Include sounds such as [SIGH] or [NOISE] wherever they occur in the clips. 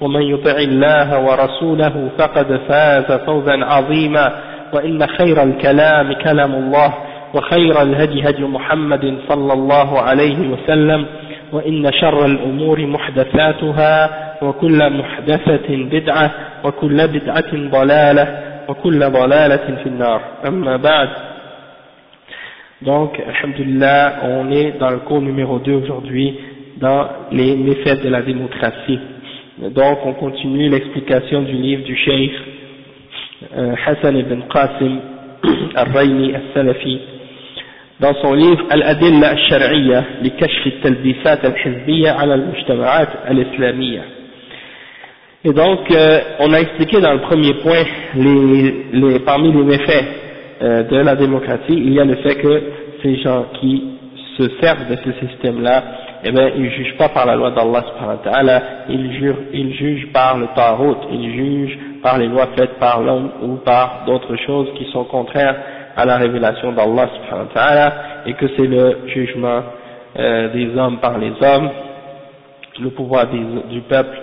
ومن يطع الله ورسوله فقد فاز فوزا عظيما وإن خير الكلام كلام الله وخير الهدي هدي محمد صلى الله عليه وسلم وإن شر الأمور محدثاتها وكل محدثة بدعة وكل بدعة ضلالة وكل ضلالة في النار أما بعد Donc, Alhamdulillah, on est dans le cours numéro 2 aujourd'hui, dans les méfaits de la démocratie. Donc, on continue l'explication du livre du Cheikh euh, Hassan ibn Qasim al-Rayni al-Salafi, dans son livre Al-Adilla al-Shar'iyya li kashf al-talbisat al-hizbiyya ala al-mujtama'at al-islamiyya. Et donc, euh, on a expliqué dans le premier point, les, les, parmi les méfaits euh, de la démocratie, il y a le fait que ces gens qui se servent de ce système-là, eh bien, ils jugent pas par la loi d'Allah subhanahu wa ta'ala, ils jugent, ils jugent par le tarot, ils jugent par les lois faites par l'homme ou par d'autres choses qui sont contraires à la révélation d'Allah subhanahu wa ta'ala, et que c'est le jugement euh, des hommes par les hommes, le pouvoir du peuple,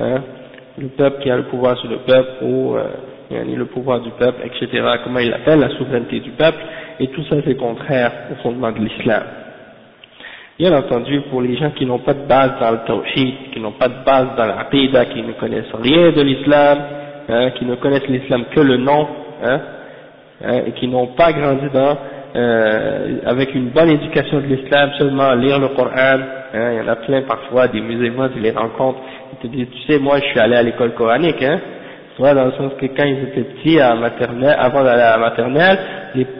hein, le peuple qui a le pouvoir sur le peuple, ou euh, le pouvoir du peuple, etc., comment il appelle, la souveraineté du peuple, et tout ça c'est contraire au fondement de l'islam. Bien entendu, pour les gens qui n'ont pas de base dans le tawhid, qui n'ont pas de base dans l'aqidah, qui ne connaissent rien de l'islam, hein, qui ne connaissent l'islam que le nom, hein, hein, et qui n'ont pas grandi dans, euh, avec une bonne éducation de l'islam, seulement lire le Coran, hein, il y en a plein parfois, des musulmans, tu les rencontres, ils te disent, tu sais, moi je suis allé à l'école coranique, hein, soit dans le sens que quand ils étaient petits, à maternelle, avant d'aller à la maternelle,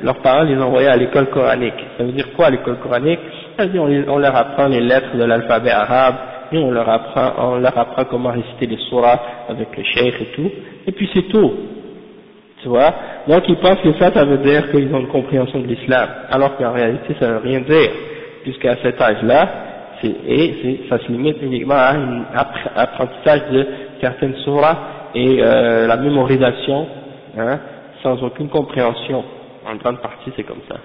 leurs parents les envoyaient à l'école coranique. Ça veut dire quoi l'école coranique? Dire on, leur apprend les lettres de l'alphabet arabe, et on leur apprend, on leur apprend comment réciter les surahs avec les cheikhs et tout, et puis c'est tout. Tu vois? Donc ils pensent que ça, ça veut dire qu'ils ont une compréhension de l'islam, alors qu'en réalité ça ne veut rien dire, puisqu'à cet âge-là, et ça se limite uniquement à un apprentissage de certaines surahs et euh, la mémorisation, hein, sans aucune compréhension. En grande partie, c'est comme ça.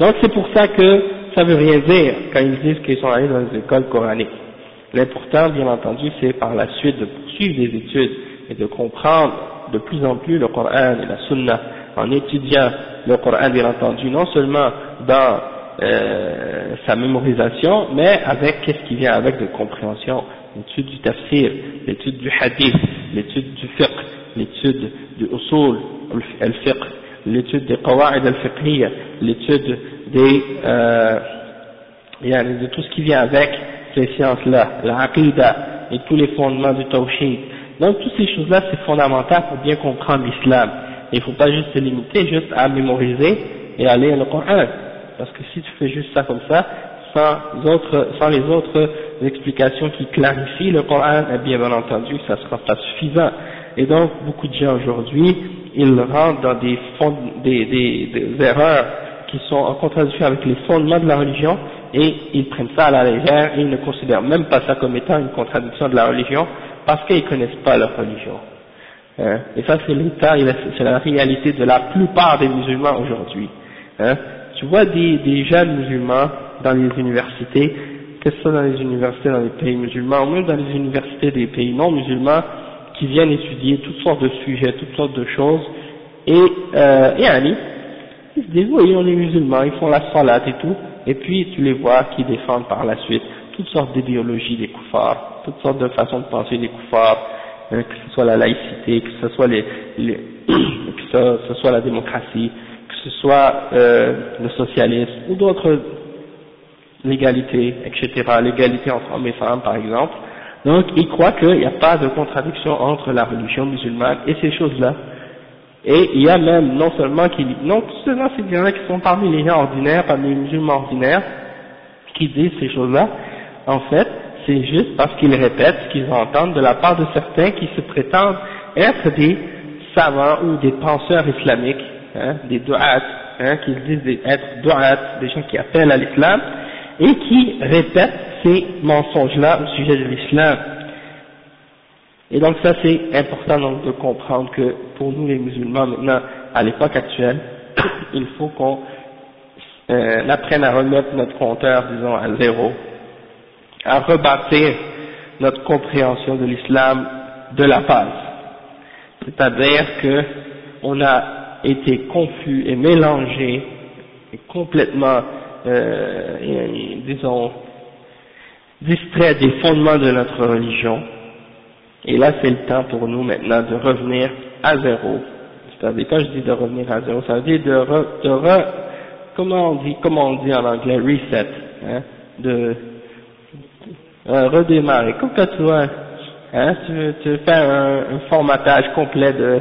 Donc c'est pour ça que ça veut rien dire quand ils disent qu'ils sont allés dans les écoles coraniques. L'important, bien entendu, c'est par la suite de poursuivre des études et de comprendre de plus en plus le Coran et la Sunna en étudiant le Coran, bien entendu, non seulement dans euh, sa mémorisation, mais avec qu'est-ce qui vient avec de compréhension, l'étude du tafsir, l'étude du hadith, l'étude du fiqh, l'étude du usul, al-fiqh, l'étude des qawa'id al-fiqhiyya, l'étude des, euh, de tout ce qui vient avec ces sciences-là, la aqidah et tous les fondements du tawhid. Donc toutes ces choses-là, c'est fondamental pour bien comprendre l'islam. Il ne faut pas juste se limiter juste à mémoriser et à lire le Coran. Parce que si tu fais juste ça comme ça, sans, autres, sans les autres explications qui clarifient le Coran, eh bien, bien entendu, ça ne sera pas suffisant. Et donc, beaucoup de gens aujourd'hui, ils rentrent dans des, fond, des, des, des, erreurs qui sont en contradiction avec les fondements de la religion, et ils prennent ça à la légère, et ils ne considèrent même pas ça comme étant une contradiction de la religion, parce qu'ils ne connaissent pas leur religion. Hein? Et ça, c'est l'état, c'est la réalité de la plupart des musulmans aujourd'hui. Hein? Tu vois des, des jeunes musulmans dans les universités, que ce soit dans les universités dans les pays musulmans, ou même dans les universités des pays non musulmans, qui viennent étudier toutes sortes de sujets, toutes sortes de choses, et, euh, et ils se est musulmans, ils font la salade et tout, et puis tu les vois qui défendent par la suite toutes sortes d'idéologies des koufars, toutes sortes de façons de penser des koufars, hein, que ce soit la laïcité, que ce soit les, les [CLEARS THROAT] que ce, ce soit la démocratie, que ce soit euh, le socialisme ou d'autres l'égalité, etc., l'égalité entre hommes et femmes par exemple. Donc ils croient qu'il n'y a pas de contradiction entre la religion musulmane et ces choses-là. Et il y a même non seulement qui non seulement c'est des gens qui sont parmi les gens ordinaires, parmi les musulmans ordinaires, qui disent ces choses-là, en fait, c'est juste parce qu'ils répètent ce qu'ils entendent de la part de certains qui se prétendent être des savants ou des penseurs islamiques, hein, des du'at, hein, qui disent être du'at, des gens qui appellent à l'islam, et qui répètent ces mensonges-là au sujet de l'islam. Et donc ça c'est important donc de comprendre que pour nous les musulmans maintenant, à l'époque actuelle, [COUGHS] il faut qu'on euh, apprenne à remettre notre compteur, disons, à zéro, à rebâtir notre compréhension de l'islam de la base. C'est-à-dire que on a été confus et mélangé et complètement euh, disons, distrait des fondements de notre religion. Et là, c'est le temps pour nous maintenant de revenir à zéro. C'est-à-dire, quand je dis de revenir à zéro, ça veut dire de, re, de re, comment on dit, comment on dit en anglais, reset, hein, de euh, redémarrer. Comme quand tu hein, tu tu faire un, un, formatage complet de,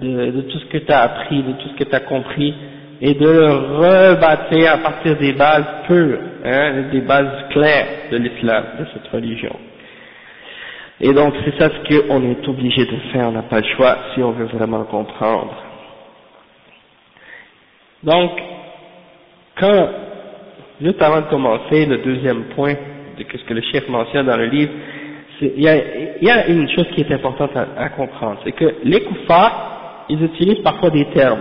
de, de tout ce que tu as appris, de tout ce que tu as compris, et de le à partir des bases pures, hein, des bases claires de l'islam, de cette religion. Et donc c'est ça ce qu'on est obligé de faire, on n'a pas le choix si on veut vraiment comprendre. Donc, quand, juste avant de commencer, le deuxième point de ce que le chef mentionne dans le livre, il y, a, une chose qui est importante à, comprendre, c'est que les koufars, ils utilisent parfois des termes,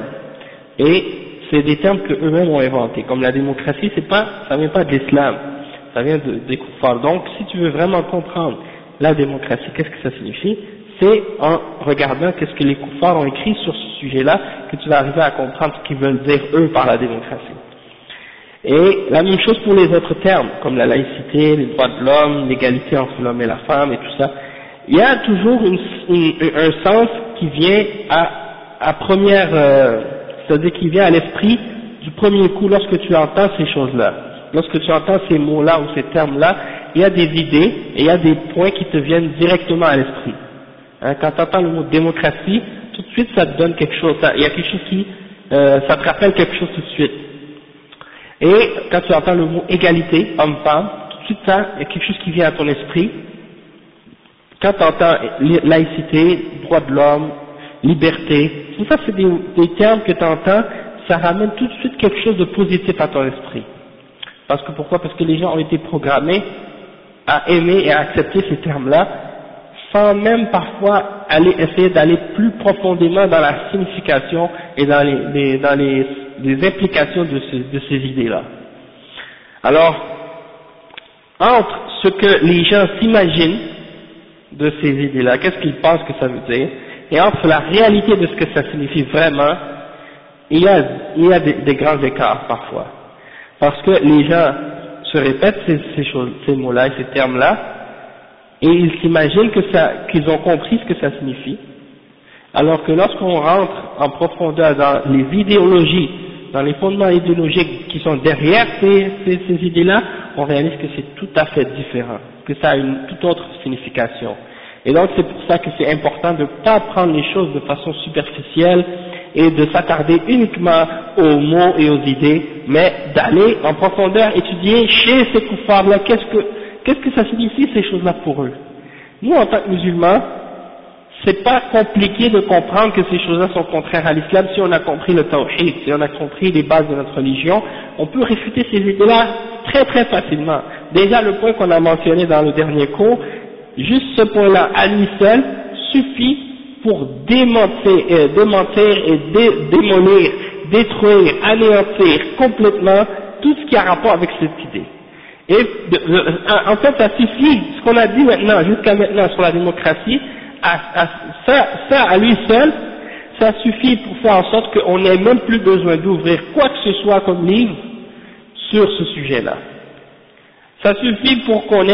et c'est des termes que eux-mêmes ont inventés. Comme la démocratie, c'est pas, ça vient pas de l'islam, ça vient de, des koufars. Donc, si tu veux vraiment comprendre la démocratie, qu'est-ce que ça signifie? C'est en regardant qu'est-ce que les koufars ont écrit sur ce sujet-là que tu vas arriver à comprendre ce qu'ils veulent dire eux par la démocratie. Et la même chose pour les autres termes, comme la laïcité, les droits de l'homme, l'égalité entre l'homme et la femme et tout ça. Il y a toujours un sens qui vient à, à première, euh, c'est-à-dire qui vient à l'esprit du premier coup lorsque tu entends ces choses-là. Lorsque tu entends ces mots-là ou ces termes-là, il y a des idées et il y a des points qui te viennent directement à l'esprit. Hein, quand tu entends le mot démocratie, tout de suite ça te donne quelque chose, il y a quelque chose qui, euh, ça te rappelle quelque chose tout de suite. Et quand tu entends le mot égalité, homme-femme, tout de suite ça, il y a quelque chose qui vient à ton esprit. Quand tu entends laïcité, droit de l'homme, liberté, tout ça c'est des, des, termes que tu entends, ça ramène tout de suite quelque chose de positif à ton esprit. Parce que pourquoi? Parce que les gens ont été programmés à aimer et à accepter ces termes-là, sans même parfois aller essayer d'aller plus profondément dans la signification et dans les, dans les, les, implications de ces, de ces idées-là. Alors, entre ce que les gens s'imaginent de ces idées-là, qu'est-ce qu'ils pensent que ça veut dire, et entre la réalité de ce que ça signifie vraiment, il y a, il y a des grands écarts parfois. Parce que les gens se répètent ces, mots-là et ces termes-là, et ils s'imaginent qu'ils ont compris ce que ça signifie, alors que lorsqu'on rentre en profondeur dans les idéologies, dans les fondements idéologiques qui sont derrière ces idées-là, on réalise que c'est tout à fait différent, que ça a une toute autre signification. Et donc c'est pour ça que c'est important de ne pas prendre les choses de façon superficielle et de s'attarder uniquement aux mots et aux idées, mais d'aller en profondeur étudier chez ces koufars-là, qu'est-ce que, qu'est-ce que ça signifie ces choses-là pour eux? Nous, en tant que musulmans, c'est pas compliqué de comprendre que ces choses-là sont contraires à l'islam si on a compris le tawhid, si on a compris les bases de notre religion, on peut réfuter ces idées-là très très facilement. Déjà le point qu'on a mentionné dans le dernier cours, juste ce point-là à lui seul suffit pour démentir, euh, démentir et dé, démolir, détruire, anéantir complètement tout ce qui a rapport avec cette idée. Et en fait, ça suffit, ce qu'on a dit maintenant, jusqu'à maintenant sur la démocratie, ça, ça à lui seul, ça suffit pour faire en sorte qu'on n'ait même plus besoin d'ouvrir quoi que ce soit comme livre sur ce sujet-là. Ça suffit pour qu'on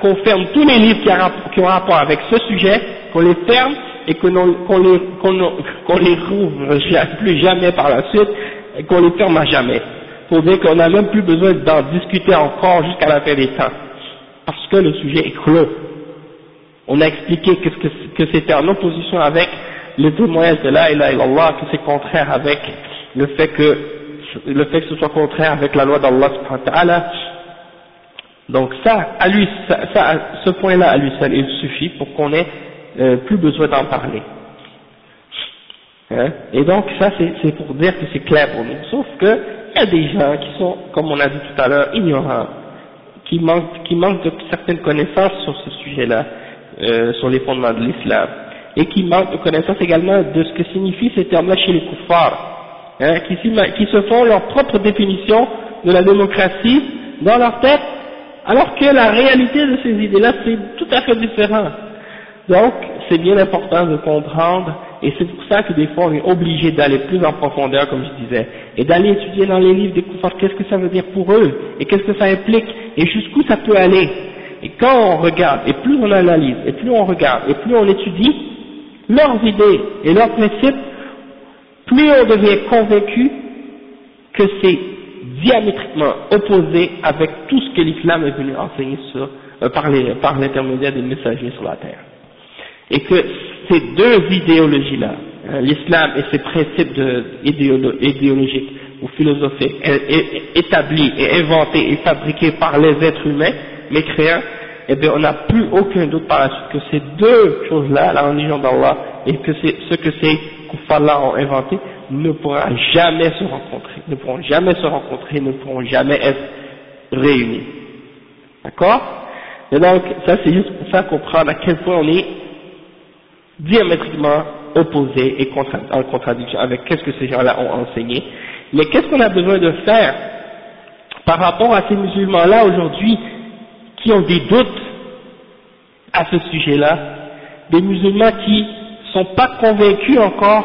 qu'on ferme tous les livres qui, ont rapport avec ce sujet, qu'on les ferme et qu'on les, qu'on les rouvre plus jamais par la suite, et qu'on les ferme à jamais, pour dire qu'on n'a même plus besoin d'en discuter encore jusqu'à la fin des temps, parce que le sujet est clos. On a expliqué que, c'était en opposition avec le témoignage de la ilaha illallah, que c'est contraire avec le fait que le fait que ce soit contraire avec la loi d'Allah subhanahu wa ta'ala. Donc ça, à lui, ça, ça, ce point-là à lui seul, il suffit pour qu'on ait euh, plus besoin d'en parler. Hein? Et donc ça, c'est pour dire que c'est clair pour nous. Sauf que il y a des gens qui sont, comme on a dit tout à l'heure, ignorants, qui manquent, qui manquent de certaines connaissances sur ce sujet-là, euh, sur les fondements de l'islam, et qui manquent de connaissances également de ce que signifient ces termes-là chez les kuffars, hein, qui, qui se font leur propre définition de la démocratie dans leur tête, alors que la réalité de ces idées-là, c'est tout à fait différent. Donc, c'est bien important de comprendre, et c'est pour ça que des fois on est obligé d'aller plus en profondeur, comme je disais, et d'aller étudier dans les livres des koufars qu'est-ce que ça veut dire pour eux, et qu'est-ce que ça implique, et jusqu'où ça peut aller. Et quand on regarde, et plus on analyse, et plus on regarde, et plus on étudie leurs idées et leurs principes, plus on devient convaincu que c'est diamétriquement opposé avec tout ce que l'islam est venu enseigner sur, euh, par l'intermédiaire des messagers sur la terre et que ces deux idéologies-là, hein, l'islam et ses principes idéologiques ou philosophiques établis et inventés et fabriqués par les êtres humains, les créants, eh bien on n'a plus aucun doute par la suite que ces deux choses-là, la religion d'Allah et que ce que ces kuffars-là ont inventé, ne pourront jamais se rencontrer, ne pourront jamais se rencontrer, ne pourront jamais être réunis. D'accord? Et donc, ça c'est juste pour ça comprendre à quel point on est diamétriquement opposé et en contradiction avec qu'est-ce que ces gens-là ont enseigné. Mais qu'est-ce qu'on a besoin de faire par rapport à ces musulmans-là aujourd'hui qui ont des doutes à ce sujet-là, des musulmans qui ne sont pas convaincus encore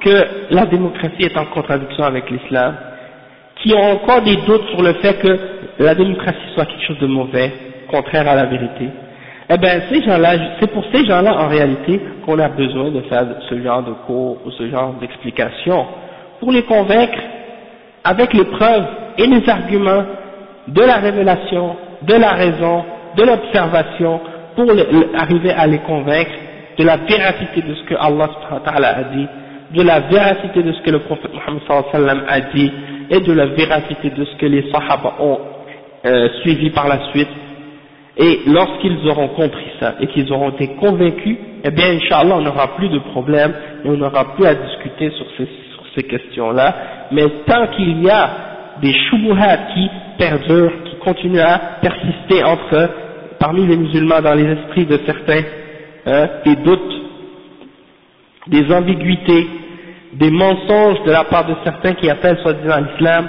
que la démocratie est en contradiction avec l'islam, qui ont encore des doutes sur le fait que la démocratie soit quelque chose de mauvais, contraire à la vérité, eh bien, c'est pour ces gens-là, en réalité, qu'on a besoin de faire ce genre de cours ou ce genre d'explication, pour les convaincre avec les preuves et les arguments de la révélation, de la raison, de l'observation, pour arriver à les convaincre de la véracité de ce que Allah a dit, de la véracité de ce que le prophète Mohammed a dit, et de la véracité de ce que les Sahaba ont euh, suivi par la suite, et lorsqu'ils auront compris ça et qu'ils auront été convaincus, eh bien, Inch'Allah, on n'aura plus de problème et on n'aura plus à discuter sur ces, questions-là. Mais tant qu'il y a des shubuhat qui perdurent, qui continuent à persister entre, parmi les musulmans dans les esprits de certains, hein, des doutes, des ambiguïtés, des mensonges de la part de certains qui appellent soi-disant l'islam,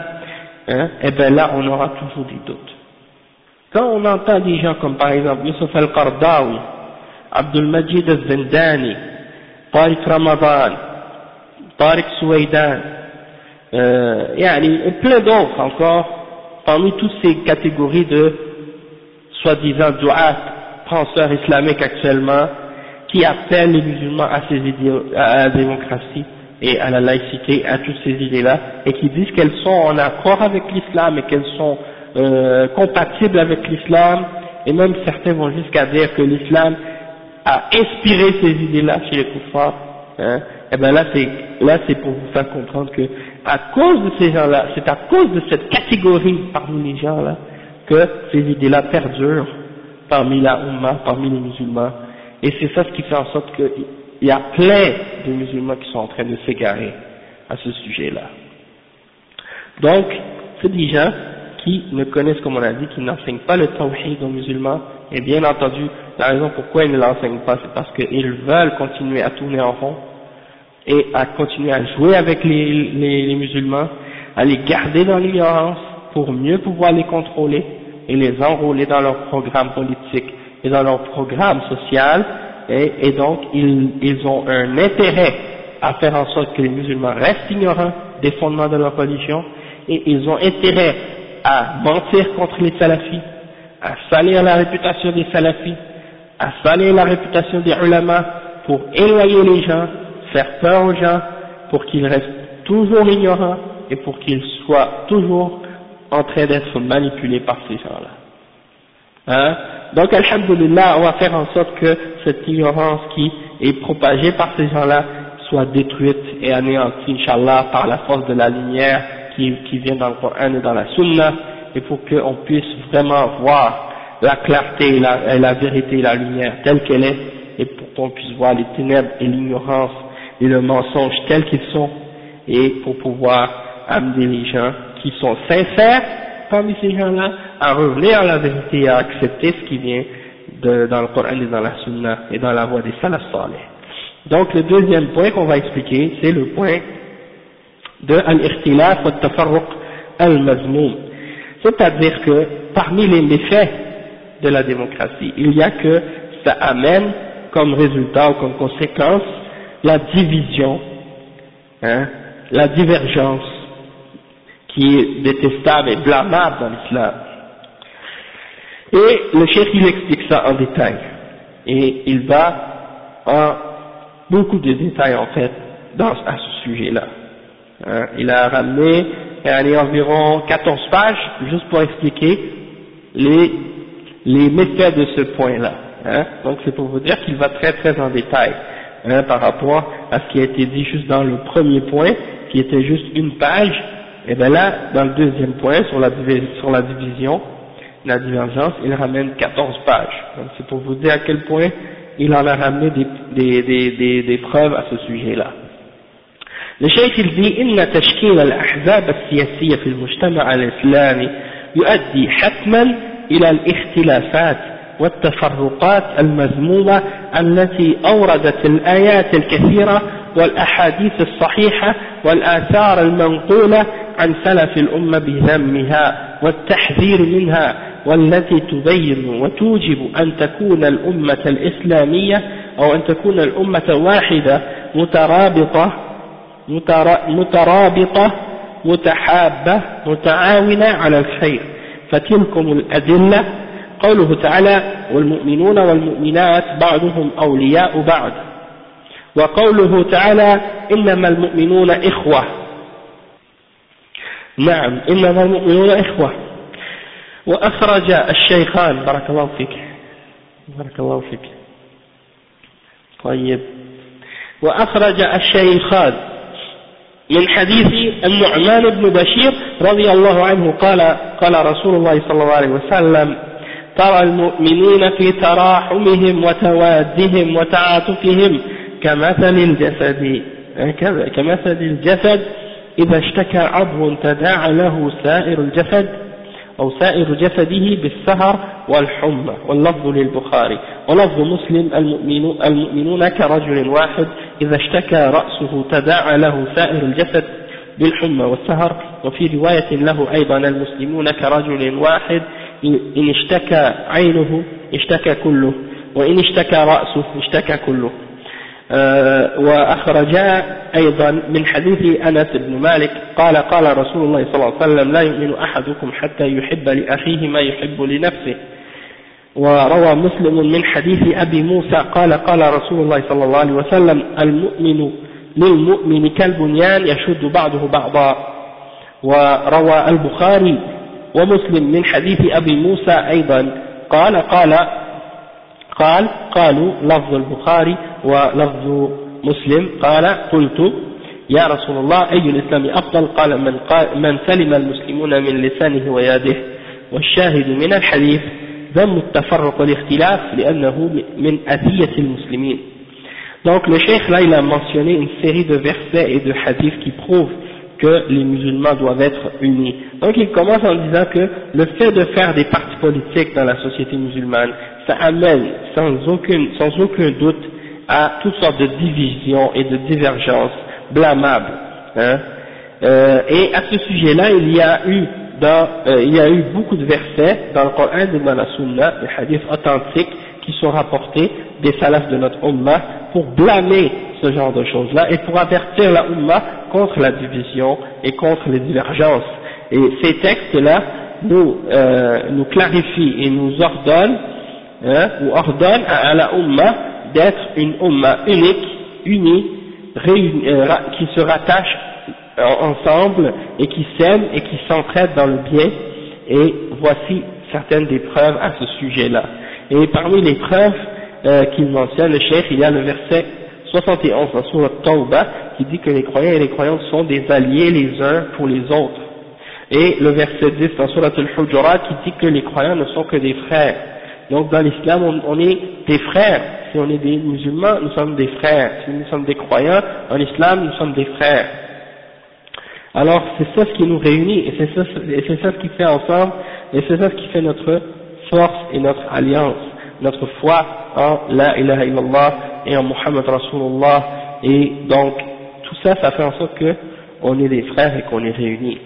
hein, eh bien là, on aura toujours des doutes. Quand on entend des gens comme par exemple Youssef al-Qardawi, Abdul Majid al-Zindani, Tariq Ramadan, Tariq Souaidan, euh, et plein d'autres encore, parmi toutes ces catégories de soi-disant du'at, penseurs islamiques actuellement, qui appellent les musulmans à, ces idées, à la démocratie et à la laïcité, à toutes ces idées-là, et qui disent qu'elles sont en accord avec l'islam et qu'elles sont euh, compatible avec l'islam, et même certains vont jusqu'à dire que l'islam a inspiré ces idées-là chez les kuffars, hein, et bien là c'est là c'est pour vous faire comprendre que à cause de ces gens-là, c'est à cause de cette catégorie parmi les gens-là que ces idées-là perdurent parmi la Ummah, parmi les musulmans, et c'est ça ce qui fait en sorte qu'il y a plein de musulmans qui sont en train de s'égarer à ce sujet-là. Donc, c'est des gens qui ne connaissent, comme on a dit, qui n'enseignent pas le tawhid aux musulmans, et bien entendu, la raison pourquoi ils ne l'enseignent pas, c'est parce qu'ils veulent continuer à tourner en rond, et à continuer à jouer avec les, les, musulmans, à les garder dans l'ignorance, pour mieux pouvoir les contrôler, et les enrôler dans leur programme politique, et dans leur programme social, et, et donc ils, ils ont un intérêt à faire en sorte que les musulmans restent ignorants des fondements de leur religion, et ils ont intérêt à mentir contre les salafis, à salir la réputation des salafis, à salir la réputation des ulama pour éloigner les gens, faire peur aux gens, pour qu'ils restent toujours ignorants et pour qu'ils soient toujours en train d'être manipulés par ces gens-là. Hein? Donc, Alhamdulillah, on va faire en sorte que cette ignorance qui est propagée par ces gens-là soit détruite et anéantie, Inch'Allah, par la force de la lumière qui, vient dans le Coran et dans la Sunna, et pour qu'on puisse vraiment voir la clarté la, vérité la lumière telle qu'elle est, et pour qu'on puisse voir les ténèbres et l'ignorance et le mensonge tels qu'ils sont, et pour pouvoir amener les gens qui sont sincères parmi ces gens-là à revenir à la vérité et à accepter ce qui vient de, dans le Coran et dans la Sunna et dans la voie des salaf. Donc le deuxième point qu'on va expliquer, c'est le point de al-ikhtilaf wa tafarruq al-mazmoum. C'est-à-dire que parmi les méfaits de la démocratie, il y a que ça amène comme résultat ou comme conséquence la division, hein, la divergence qui est détestable et blâmable dans l'islam. Et le chef il explique ça en détail. Et il va en beaucoup de détails en fait dans, à ce sujet-là. Hein, il a ramené il environ 14 pages juste pour expliquer les, les méfaits de ce point-là. Hein. Donc c'est pour vous dire qu'il va très très en détail hein, par rapport à ce qui a été dit juste dans le premier point, qui était juste une page, et bien là, dans le deuxième point, sur la, sur la division, la divergence, il ramène 14 pages. Donc c'est pour vous dire à quel point il en a ramené des, des, des, des preuves à ce sujet-là. لشيخ الذي إن تشكيل الأحزاب السياسية في المجتمع الإسلامي يؤدي حتما إلى الاختلافات والتفرقات المذمومة التي أوردت الآيات الكثيرة والأحاديث الصحيحة والآثار المنقولة عن سلف الأمة بذمها والتحذير منها والتي تبين وتوجب أن تكون الأمة الإسلامية أو أن تكون الأمة واحدة مترابطة مترابطة متحابة متعاونة على الخير. فتلكم الأدلة. قوله تعالى والمؤمنون والمؤمنات بعضهم أولياء بعض. وقوله تعالى إنما المؤمنون إخوة. نعم إنما المؤمنون إخوة. وأخرج الشيخان بارك الله فيك. بارك الله فيك. طيب. وأخرج الشيخان. من حديث النعمان بن بشير رضي الله عنه قال قال رسول الله صلى الله عليه وسلم ترى المؤمنين في تراحمهم وتوادهم وتعاطفهم كمثل الجسد كمثل الجسد إذا اشتكى عضو تداعى له سائر الجسد. أو سائر جسده بالسهر والحمى واللفظ للبخاري. ولفظ مسلم المؤمنون كرجل واحد إذا اشتكى رأسه تداعى له سائر الجسد بالحمى والسهر. وفي رواية له أيضا المسلمون كرجل واحد إن اشتكى عينه اشتكى كله وإن اشتكى رأسه اشتكى كله. آه، وأخرج أيضا من حديث أنس بن مالك قال قال رسول الله صلى الله عليه وسلم لا يؤمن أحدكم حتى يحب لأخيه ما يحب لنفسه. وروى مسلم من حديث أبي موسى قال قال رسول الله صلى الله عليه وسلم المؤمن للمؤمن كالبنيان يشد بعضه بعضا. وروى البخاري ومسلم من حديث أبي موسى أيضا قال قال قال قالوا لفظ البخاري ولفظ مسلم قال قلت يا رسول الله أي الإسلام أفضل قال من, قال من سلم المسلمون من لسانه ويده والشاهد من الحديث ذم التفرق والاختلاف لأنه من أذية المسلمين Donc le cheikh là il a mentionné une série de versets et de hadiths qui prouvent que les musulmans doivent être unis. Donc il commence en disant que le fait de faire des partis politiques dans la société musulmane, ça amène sans, aucune, sans aucun doute à toutes sortes de divisions et de divergences blâmables. Hein. Euh, et à ce sujet-là, il y a eu dans, euh, il y a eu beaucoup de versets dans le Coran et dans la Sunna, des hadiths authentiques qui sont rapportés des salafs de notre Ummah pour blâmer ce genre de choses-là et pour avertir la Ummah contre la division et contre les divergences. Et ces textes-là nous, euh, nous clarifient et nous ordonnent, hein, ou ordonnent à, la Ummah d'être une Ummah unique, unie, réunie, euh, qui se rattache ensemble et qui s'aiment et qui s'entraident dans le bien et voici certaines des preuves à ce sujet-là. Et parmi les preuves euh, qu'il mentionne, le chef, il y a le verset 71 dans Surat Tawbah qui dit que les croyants et les croyantes sont des alliés les uns pour les autres. Et le verset 10 dans Surat Al-Hujurat qui dit que les croyants ne sont que des frères. Donc dans l'islam, on, est des frères. Si on est des musulmans, nous sommes des frères. Si nous sommes des croyants, en islam, nous sommes des frères. Alors c'est ça ce qui nous réunit et c'est ça, ça ce qui fait ensemble et c'est ça ce qui fait notre force et notre alliance, notre foi en la ilaha illallah et en Muhammad Rasulullah et donc tout ça ça fait en sorte que on est des frères et qu'on est réunis.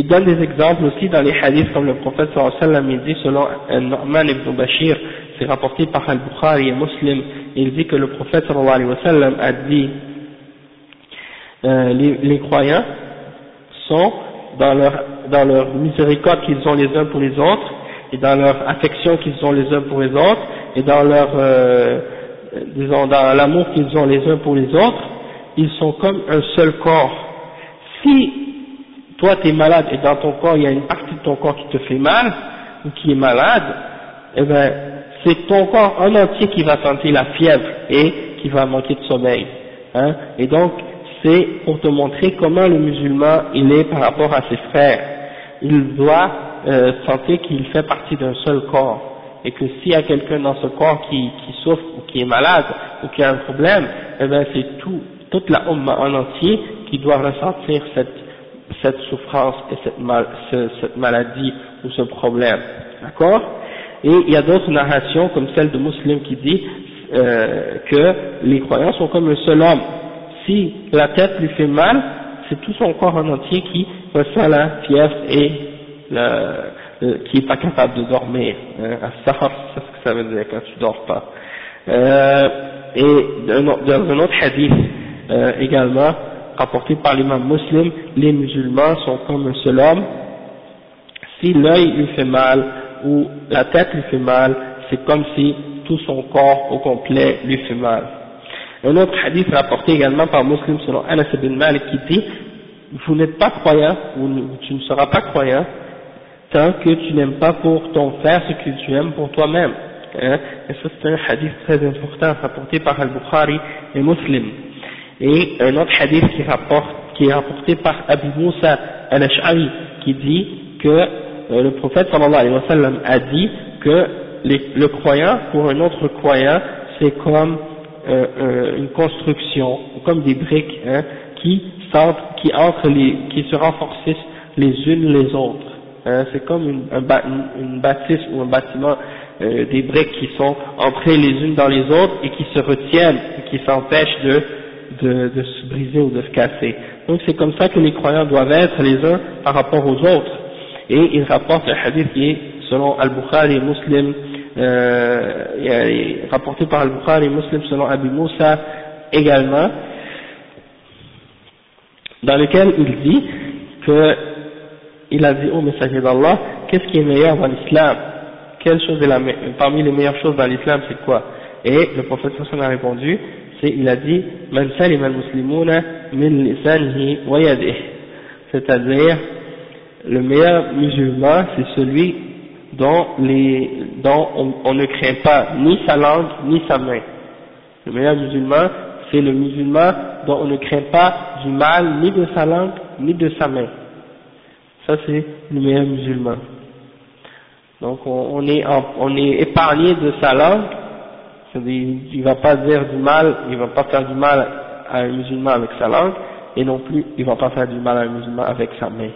Il donne des exemples aussi dans les hadiths comme le prophète sallallahu alayhi wa sallam dit selon Norman ibn Bashir, c'est rapporté par Al-Bukhari et Muslim, il dit que le prophète sallallahu alayhi wa sallam a dit euh, les, les croyants sont dans leur, dans leur miséricorde qu'ils ont les uns pour les autres, et dans leur affection qu'ils ont les uns pour les autres, et dans leur, euh, disons, dans l'amour qu'ils ont les uns pour les autres, ils sont comme un seul corps. Si toi tu es malade et dans ton corps il y a une partie de ton corps qui te fait mal, ou qui est malade, eh ben, c'est ton corps en entier qui va sentir la fièvre et qui va manquer de sommeil. Hein, et donc, c'est pour te montrer comment le musulman il est par rapport à ses frères. Il doit euh, sentir qu'il fait partie d'un seul corps et que s'il y a quelqu'un dans ce corps qui, qui, souffre ou qui est malade ou qui a un problème, eh bien c'est tout, toute la Ummah en entier qui doit ressentir cette, cette souffrance et cette, mal, cette maladie ou ce problème. D'accord? Et il y a d'autres narrations comme celle de Muslim qui dit euh, que les croyants sont comme un seul homme si la tête lui fait mal, c'est tout son corps en entier qui ressent la fièvre et qui n'est pas capable de dormir. Hein, c'est ce que ça veut dire quand tu dors pas. Euh, et dans un autre hadith euh, également, rapporté par l'imam muslim, les musulmans sont comme un seul homme. Si l'œil lui fait mal ou la tête lui fait mal, c'est comme si tout son corps au complet lui fait mal. Un autre hadith rapporté également par Muslim selon Anas ibn Malik qui dit Vous n'êtes pas croyant, ou tu ne seras pas croyant, tant que tu n'aimes pas pour ton frère ce que tu aimes pour toi-même. Hein? Et ça c'est un hadith très important rapporté par Al-Bukhari et Muslim. Et un autre hadith qui, rapporte, qui est rapporté par Abu Musa al-Ash'ari qui dit que euh, le prophète sallallahu alayhi wa sallam a dit que le croyant pour un autre croyant c'est comme euh, euh, une construction, comme des briques, hein, qui, qui, entre les, qui se renforcent les unes les autres. Hein, c'est comme une, une, bâtisse ou un bâtiment, des briques qui sont entrées les unes dans les autres et qui se retiennent, et qui s'empêchent de, de, se briser ou de se casser. Donc c'est comme ça que les croyants doivent être les uns par rapport aux autres. Et il rapporte un hadith qui est, selon Al-Bukhari et Muslim, euh, rapporté par Al-Bukhari et Muslim selon Abu Moussa également, dans lequel il dit que il a dit au messager d'Allah, qu'est-ce qui est meilleur dans l'islam? Quelle chose est parmi les meilleures choses dans l'islam, c'est quoi? Et le prophète a répondu, c'est, il a dit, man salim al-muslimuna min lisanihi wa C'est-à-dire, le meilleur musulman, c'est celui dont, on, ne craint pas ni sa langue ni sa main. Le meilleur musulman, c'est le musulman dont on ne craint pas du mal ni de sa langue ni de sa main. Ça c'est le meilleur musulman. Donc on est épargné de sa langue, il ne va pas dire du mal, il va pas faire du mal à un musulman avec sa langue, et non plus il ne va pas faire du mal à un musulman avec sa main.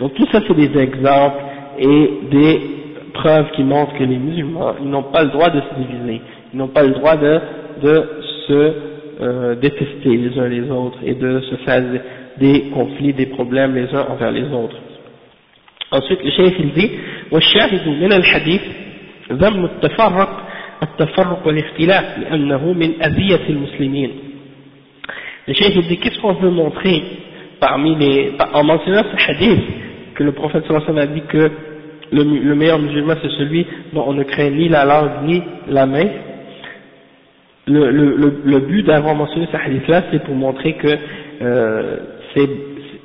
Donc tout ça c'est des exemples et des preuves qui montrent que les musulmans n'ont pas le droit de se diviser, ils n'ont pas le droit de, de se euh, détester les uns les autres et de se faire des conflits, des problèmes les uns envers les autres. Ensuite, le chef il dit والشاهد من الحديث ذم التفرق التفرق والاختلاف لأنه من أذية المسلمين. Le chef il dit qu'est-ce qu'on veut montrer parmi les, en mentionnant ce hadith que le prophète sallallahu a dit que le, meilleur musulman c'est celui dont on ne craint ni la langue ni la main. Le, le, le but d'avoir mentionné ce hadith là c'est pour montrer que euh, c'est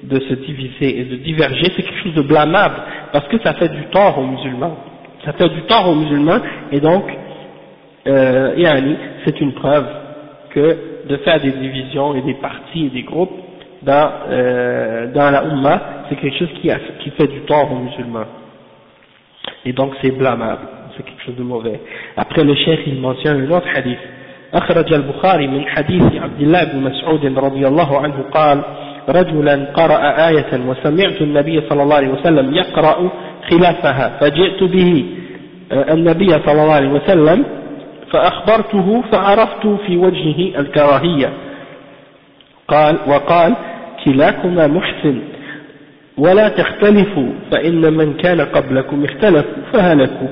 de se diviser et de diverger, c'est quelque chose de blâmable, parce que ça fait du tort aux musulmans. Ça fait du tort aux musulmans, et donc, euh, c'est une preuve que de faire des divisions et des partis et des groupes dans, euh, dans la Ummah, c'est quelque chose qui, a, qui fait du tort aux musulmans. Et donc c'est blâmable, c'est quelque chose de mauvais. Après le chef, il mentionne un autre hadith. أخرج البخاري من حديث عبد الله بن مسعود رضي الله عنه قال رجلا قرأ آية وسمعت النبي صلى الله عليه وسلم يقرأ خلافها فجئت به النبي صلى الله عليه وسلم فأخبرته فعرفت في وجهه الكراهية قال وقال كلاكما محسن ولا تختلفوا فإن من كان قبلكم اختلفوا فهلكوا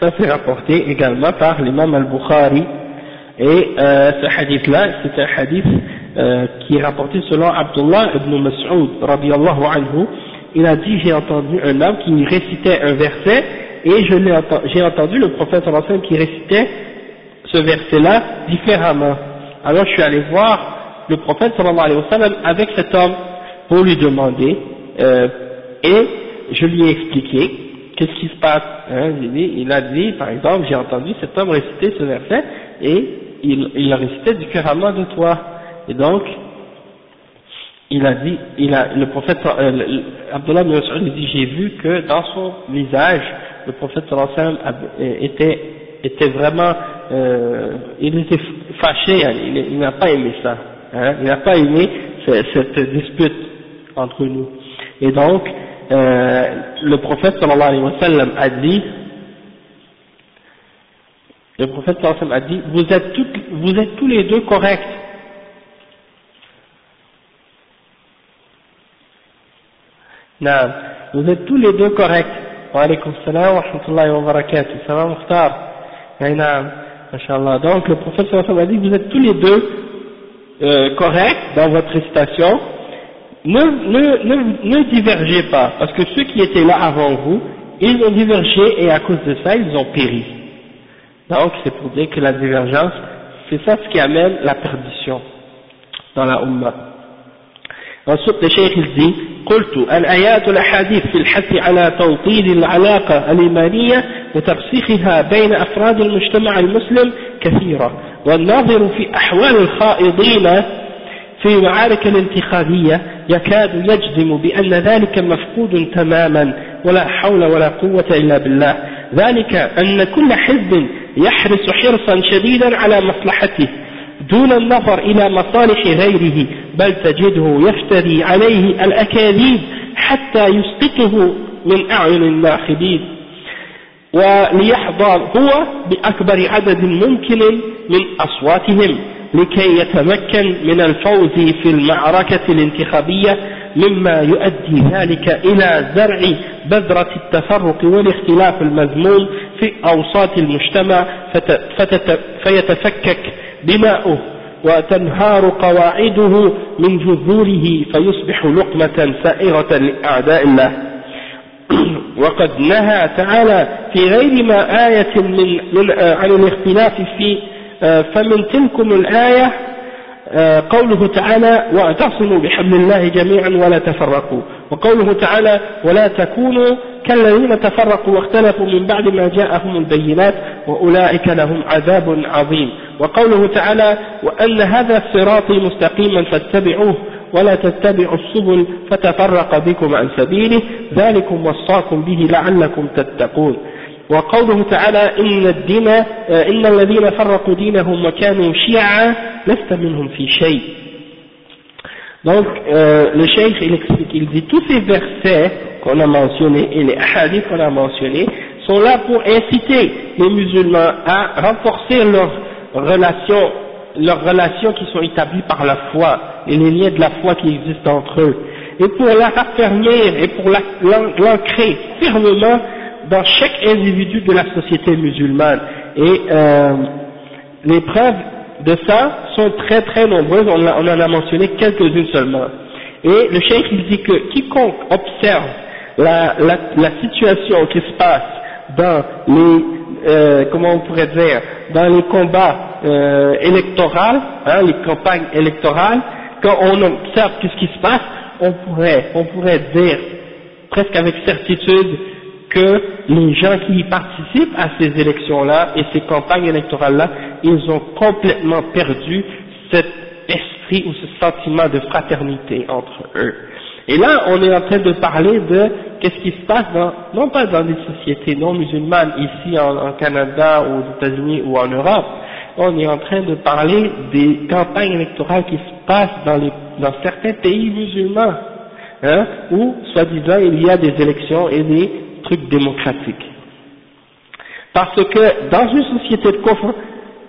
ça c'est rapporté également par l'imam al-Bukhari et euh, ce hadith là c'est un hadith euh, qui est rapporté selon Abdullah ibn Mas'ud anhu il a dit j'ai entendu un homme qui récitait un verset et j'ai entendu le prophète sallallahu qui récitait ce verset là différemment. Alors je suis allé voir le prophète sallallahu alayhi wa sallam avec cet homme pour lui demander euh, et je lui ai expliqué qu'est-ce qui se passe hein, il a dit par exemple j'ai entendu cet homme réciter ce verset et il, il récitait différemment de toi. Et donc, il a dit, il a, le prophète, euh, Abdullah bin dit, j'ai vu que dans son visage, le prophète sallam était, était vraiment, euh, il était fâché, hein, il, n'a pas aimé ça, hein, il n'a pas aimé cette, dispute entre nous. Et donc, euh, le prophète sallallahu alayhi wa sallam a dit, le prophète sallallahu a dit, vous êtes, vous êtes tous les deux corrects, Non, vous êtes tous les deux corrects. Salam wa rahmatullahi wa barakatuh. Ça va, Mukhtar? Naam, Masha'Allah. Donc, le sallallahu a dit, vous êtes tous les deux euh, corrects dans votre récitation. Ne, ne, ne, ne divergez pas, parce que ceux qui étaient là avant vous, ils ont divergé et à cause de ça, ils ont péri. Donc, c'est pour dire que la divergence, c'est ça ce qui amène la perdition dans la Ummah. Ensuite, le cheikh il dit, قلت الآيات الأحاديث في الحث على توطيد العلاقة الإيمانية وترسيخها بين أفراد المجتمع المسلم كثيرة والناظر في أحوال الخائضين في المعارك الانتخابية يكاد يجزم بأن ذلك مفقود تماما ولا حول ولا قوة إلا بالله. ذلك أن كل حزب يحرص حرصا شديدا على مصلحته دون النظر إلى مصالح غيره بل تجده يفتري عليه الأكاذيب حتى يسقطه من أعين الناخبين. وليحضر هو بأكبر عدد ممكن من أصواتهم لكي يتمكن من الفوز في المعركة الانتخابية مما يؤدي ذلك إلى زرع بذرة التفرق والاختلاف المذموم في أوساط المجتمع فيتفكك بناؤه وتنهار قواعده من جذوره فيصبح لقمة سائرة لأعداء الله. [CLEARS THROAT] وقد نهى تعالى في غير ما آية من, عن الاختلاف في فمن تلكم الآية قوله تعالى واعتصموا بحبل الله جميعا ولا تفرقوا. وقوله تعالى ولا تكونوا كالذين تفرقوا واختلفوا من بعد ما جاءهم البينات وأولئك لهم عذاب عظيم. وقوله تعالى وأن هذا صراطي مستقيما فاتبعوه ولا تتبعوا السبل فتفرق بكم عن سبيله. ذلكم وصاكم به لعلكم تتقون. وقوله تعالى إن الدين إن الذين فرقوا دينهم وكانوا شيعا لست منهم في شيء Donc, euh, le cheikh, il explique, il dit tous ces versets qu'on a mentionnés et les hadiths qu'on a mentionnés sont là pour inciter les musulmans à renforcer leurs relations, leurs relations qui sont établies par la foi et les liens de la foi qui existent entre eux, et pour la raffermir et pour l'ancrer fermement dans chaque individu de la société musulmane. Et euh, les preuves de ça sont très très nombreuses, on, en a mentionné quelques-unes seulement. Et le cheikh il dit que quiconque observe la, la, la situation qui se passe dans les, euh, comment on pourrait dire, dans les combats euh, électoraux, hein, les campagnes électorales, quand on observe ce qui se passe, on pourrait, on pourrait dire presque avec certitude que les gens qui participent à ces élections-là et ces campagnes électorales-là, ils ont complètement perdu cet esprit ou ce sentiment de fraternité entre eux. Et là, on est en train de parler de qu'est-ce qui se passe dans, non pas dans des sociétés non musulmanes ici en, Canada, aux États-Unis ou en Europe, on est en train de parler des campagnes électorales qui se passent dans, les, dans certains pays musulmans, hein, où, soi-disant, il y a des élections et des trucs démocratiques. Parce que dans une société de confort,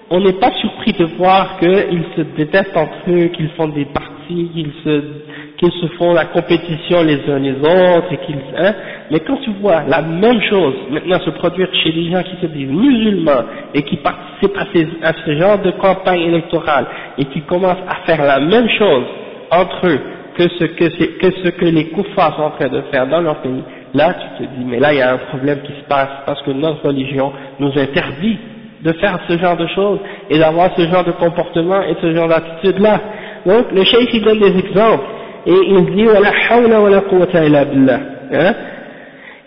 on n'est pas surpris de voir qu'ils se détestent entre eux, qu'ils font des partis, qu'ils se qu'ils se font la compétition les uns les autres et qu'ils, hein, mais quand tu vois la même chose maintenant se produire chez des gens qui se disent musulmans et qui participent à, ce genre de campagne électorale et qui commencent à faire la même chose entre eux que ce que, que, ce que les koufars sont en train de faire dans leur pays, là tu te dis mais là il y a un problème qui se passe parce que notre religion nous interdit de faire ce genre de choses et d'avoir ce genre de comportement et ce genre d'attitude là. Donc le cheikh il donne des exemples et il dit wala hawla wala quwwata illa billah hein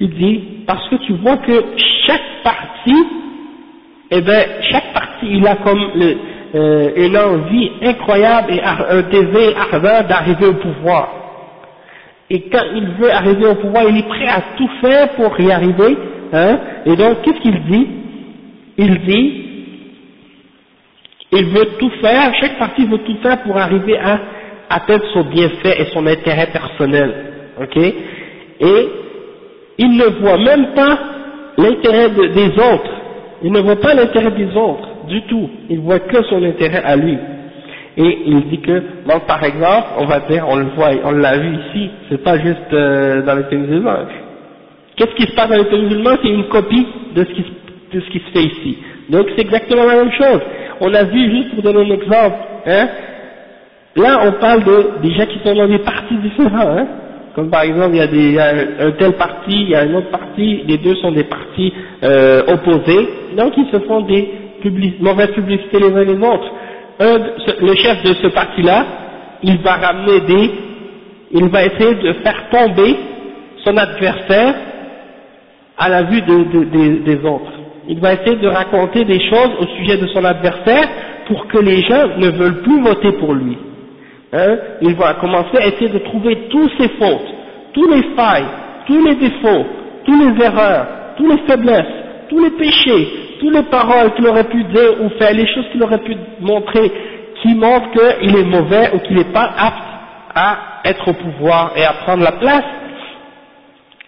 il dit parce que tu vois que chaque parti eh ben chaque parti il a comme euh, une envie incroyable et un désir ardent d'arriver au pouvoir et quand il veut arriver au pouvoir il est prêt à tout faire pour y arriver hein. Et donc qu'est-ce qu'il dit? Il dit il veut tout faire chaque parti veut tout faire pour arriver à atteindre son bienfait et son intérêt personnel, ok? Et il ne voit même pas l'intérêt des autres, il ne voit pas l'intérêt des autres du tout, il voit que son intérêt à lui. Et il dit que, donc par exemple, on va dire, on le voit, on l'a vu ici, c'est pas juste euh, dans les pays musulmans. Qu'est-ce qui se passe dans les pays musulmans? C'est une copie de ce, qui, de ce qui se fait ici. Donc c'est exactement la même chose. On a vu, juste pour donner un exemple, hein, Là, on parle de, des gens qui sont dans des partis différents, hein. Comme par exemple, il y a, des, un, tel parti, il y a un autre parti, les deux sont des partis euh, opposés, donc ils se font des mauvaises publicités les uns les autres. Un, le chef de ce parti-là, il va ramener il va essayer de faire tomber son adversaire à la vue de, des autres. Il va essayer de raconter des choses au sujet de son adversaire pour que les gens ne veulent plus voter pour lui hein, il va commencer à essayer de trouver tous ses fautes, tous les failles, tous les défauts, tous les erreurs, toutes les faiblesses, tous les péchés, toutes les paroles qu'il aurait pu dire ou faire, les choses qu'il aurait pu montrer qui montrent qu'il est mauvais ou qu'il n'est pas apte à être au pouvoir et à prendre la place.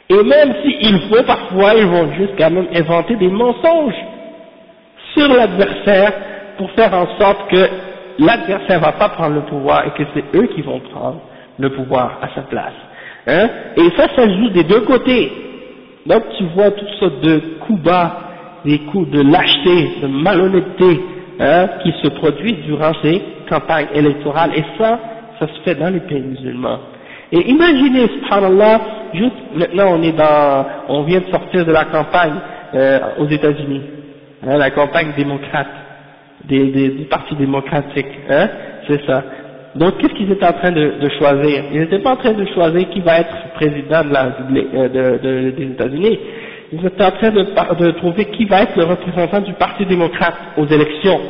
Et même s'il faut, parfois, ils vont jusqu'à même inventer des mensonges sur l'adversaire pour faire en sorte que l'adversaire va pas prendre le pouvoir et que c'est eux qui vont prendre le pouvoir à sa place. Hein et ça, ça joue des deux côtés. Donc tu vois toutes sortes de coups bas, des coups de lâcheté, de malhonnêteté hein, qui se produisent durant ces campagnes électorales. Et ça, ça se fait dans les pays musulmans. Et imaginez, subhanallah, juste maintenant on est dans, on vient de sortir de la campagne euh, aux États-Unis, hein, la campagne démocrate des, des, du Parti démocratique, hein, c'est ça. Donc qu'est-ce qu'ils étaient en train de, de choisir? Ils n'étaient pas en train de choisir qui va être président de la, euh, de, des États-Unis. Ils étaient en train de, de trouver qui va être le représentant du Parti démocrate aux élections.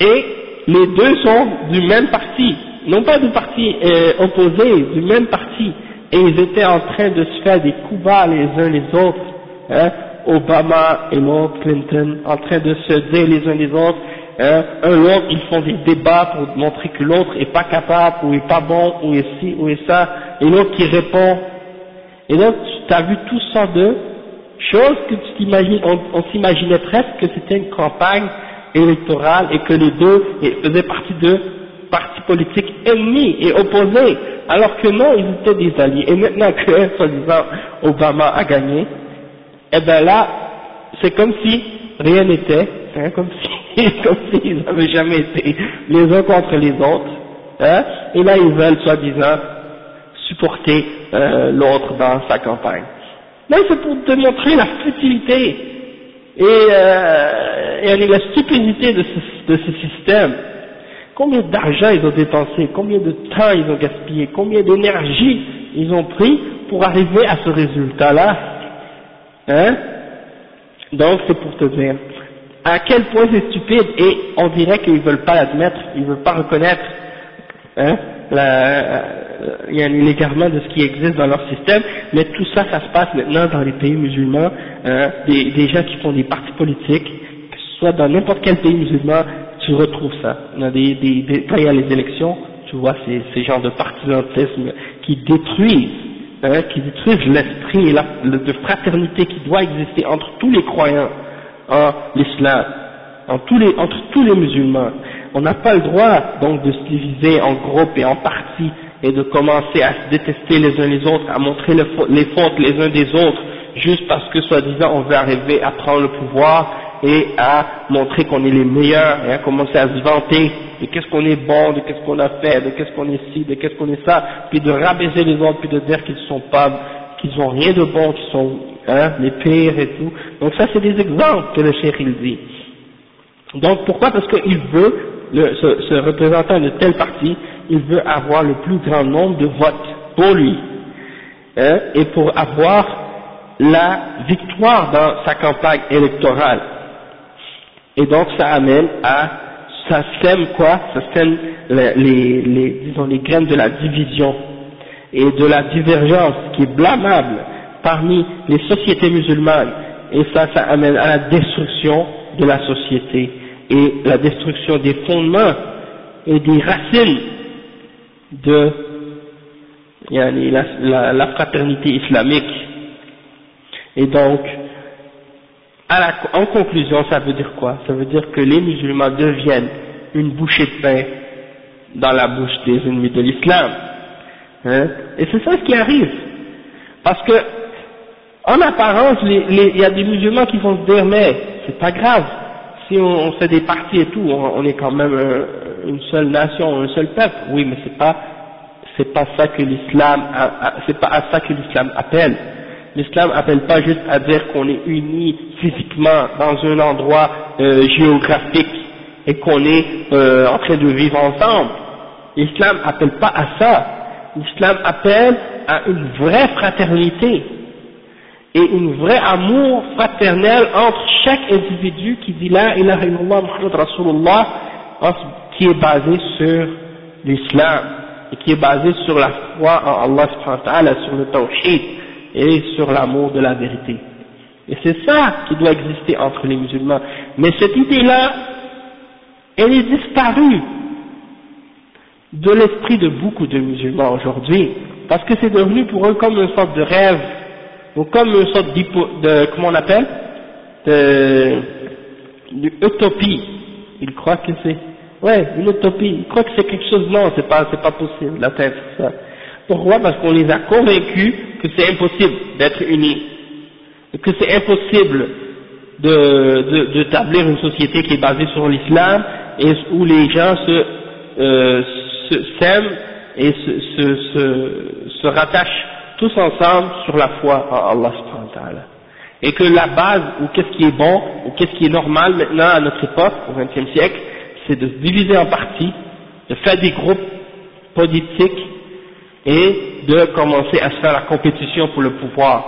Et les deux sont du même parti, non pas du parti euh, opposé, du même parti. Et ils étaient en train de se faire des coups bas les uns les autres. Hein, Obama et l'autre Clinton en train de se dire les uns les autres, hein, un l'autre ils font des débats pour montrer que l'autre est pas capable, ou est pas bon, ou est ci, ou est ça, et l'autre qui répond. Et donc tu as vu tout ça de choses que tu t'imagines, on, s'imaginait presque que c'était une campagne électorale et que les deux faisaient partie de partis politiques ennemis et opposés, alors que non, ils étaient des alliés. Et maintenant que, [LAUGHS] soi-disant, Obama a gagné, eh bien là, c'est comme si rien n'était, hein, comme si, [LAUGHS] comme s'ils n'avaient jamais été les uns contre les autres, hein, et là ils veulent soi-disant supporter euh, l'autre dans sa campagne. Là c'est pour démontrer la futilité et, euh, la stupidité de ce, de ce système. combien d'argent ils ont dépensé, combien de temps ils ont gaspillé, combien d'énergie ils ont pris pour arriver à ce résultat-là. Hein? Donc c'est pour te dire à quel point c'est stupide et on dirait qu'ils ne veulent pas l'admettre, ils ne veulent pas reconnaître hein, l'égarement de ce qui existe dans leur système, mais tout ça, ça se passe maintenant dans les pays musulmans, hein, des, des gens qui font des partis politiques, que ce soit dans n'importe quel pays musulman, tu retrouves ça. des, des, quand il y a les élections, tu vois ces, ces genres de partisanisme qui détruisent, hein, qui détruisent l'esprit et la, de fraternité qui doit exister entre tous les croyants en l'islam, en entre tous les musulmans. On n'a pas le droit donc de se diviser en groupes et en partis et de commencer à se détester les uns les autres, à montrer les fautes les uns des autres, juste parce que soi-disant on veut arriver à prendre le pouvoir et à montrer qu'on est les meilleurs et à commencer à se vanter de qu'est-ce qu'on est bon, de qu'est-ce qu'on a fait, de qu'est-ce qu'on est ci, de qu'est-ce qu'on est ça, puis de rabaisser les autres, puis de dire qu'ils sont pas, qu'ils ont rien de bon, qu'ils sont hein, les pires et tout. Donc ça c'est des exemples que le cheikh il dit. Donc pourquoi? Parce qu'il veut, le, ce, ce, représentant de tel parti, il veut avoir le plus grand nombre de votes pour lui, hein, et pour avoir la victoire dans sa campagne électorale. Et donc ça amène à, ça sème quoi? Ça sème les, les, les, disons, les graines de la division et de la divergence qui est blâmable parmi les sociétés musulmanes. Et ça, ça amène à la destruction de la société et la destruction des fondements et des racines de la, fraternité islamique. Et donc, en conclusion, ça veut dire quoi? Ça veut dire que les musulmans deviennent une bouchée de pain dans la bouche des ennemis de l'islam. Hein? Et c'est ça ce qui arrive. Parce que, en apparence, il y a des musulmans qui vont se dire, mais c'est pas grave, si on, fait des partis et tout, on, est quand même euh, une seule nation, un seul peuple. Oui, mais c'est pas, c'est pas ça que l'islam, c'est pas à ça que l'islam appelle. L'islam appelle pas juste à dire qu'on est unis physiquement dans un endroit euh, géographique et qu'on est euh, en train de vivre ensemble. L'islam appelle pas à ça. L'islam appelle à une vraie fraternité et une vraie amour fraternel entre chaque individu qui dit la ilaha illallah Muhammad Rasulullah qui est basé sur l'islam et qui est basé sur la foi en Allah subhanahu wa ta'ala, sur le tawhid et sur l'amour de la vérité. Et c'est ça qui doit exister entre les musulmans. Mais cette idée-là, elle est disparue de l'esprit de beaucoup de musulmans aujourd'hui, parce que c'est devenu pour eux comme une sorte de rêve, ou comme une sorte de, comment on appelle, de, d'utopie. Ils croient que c'est, ouais, une utopie. Ils croient que c'est quelque chose, non, c'est pas, c'est pas possible d'atteindre ça. Pourquoi? Parce qu'on les a convaincus que c'est impossible d'être unis, que c'est impossible d'établir de, une société qui est basée sur l'islam et où les gens se euh, s'aiment et se, se, se, rattachent tous ensemble sur la foi en Allah. Et que la base, ou qu'est-ce qui est bon, ou qu'est-ce qui est normal maintenant à notre époque, au XXe siècle, c'est de se diviser en parties, de faire des groupes politiques et de commencer à se faire la compétition pour le pouvoir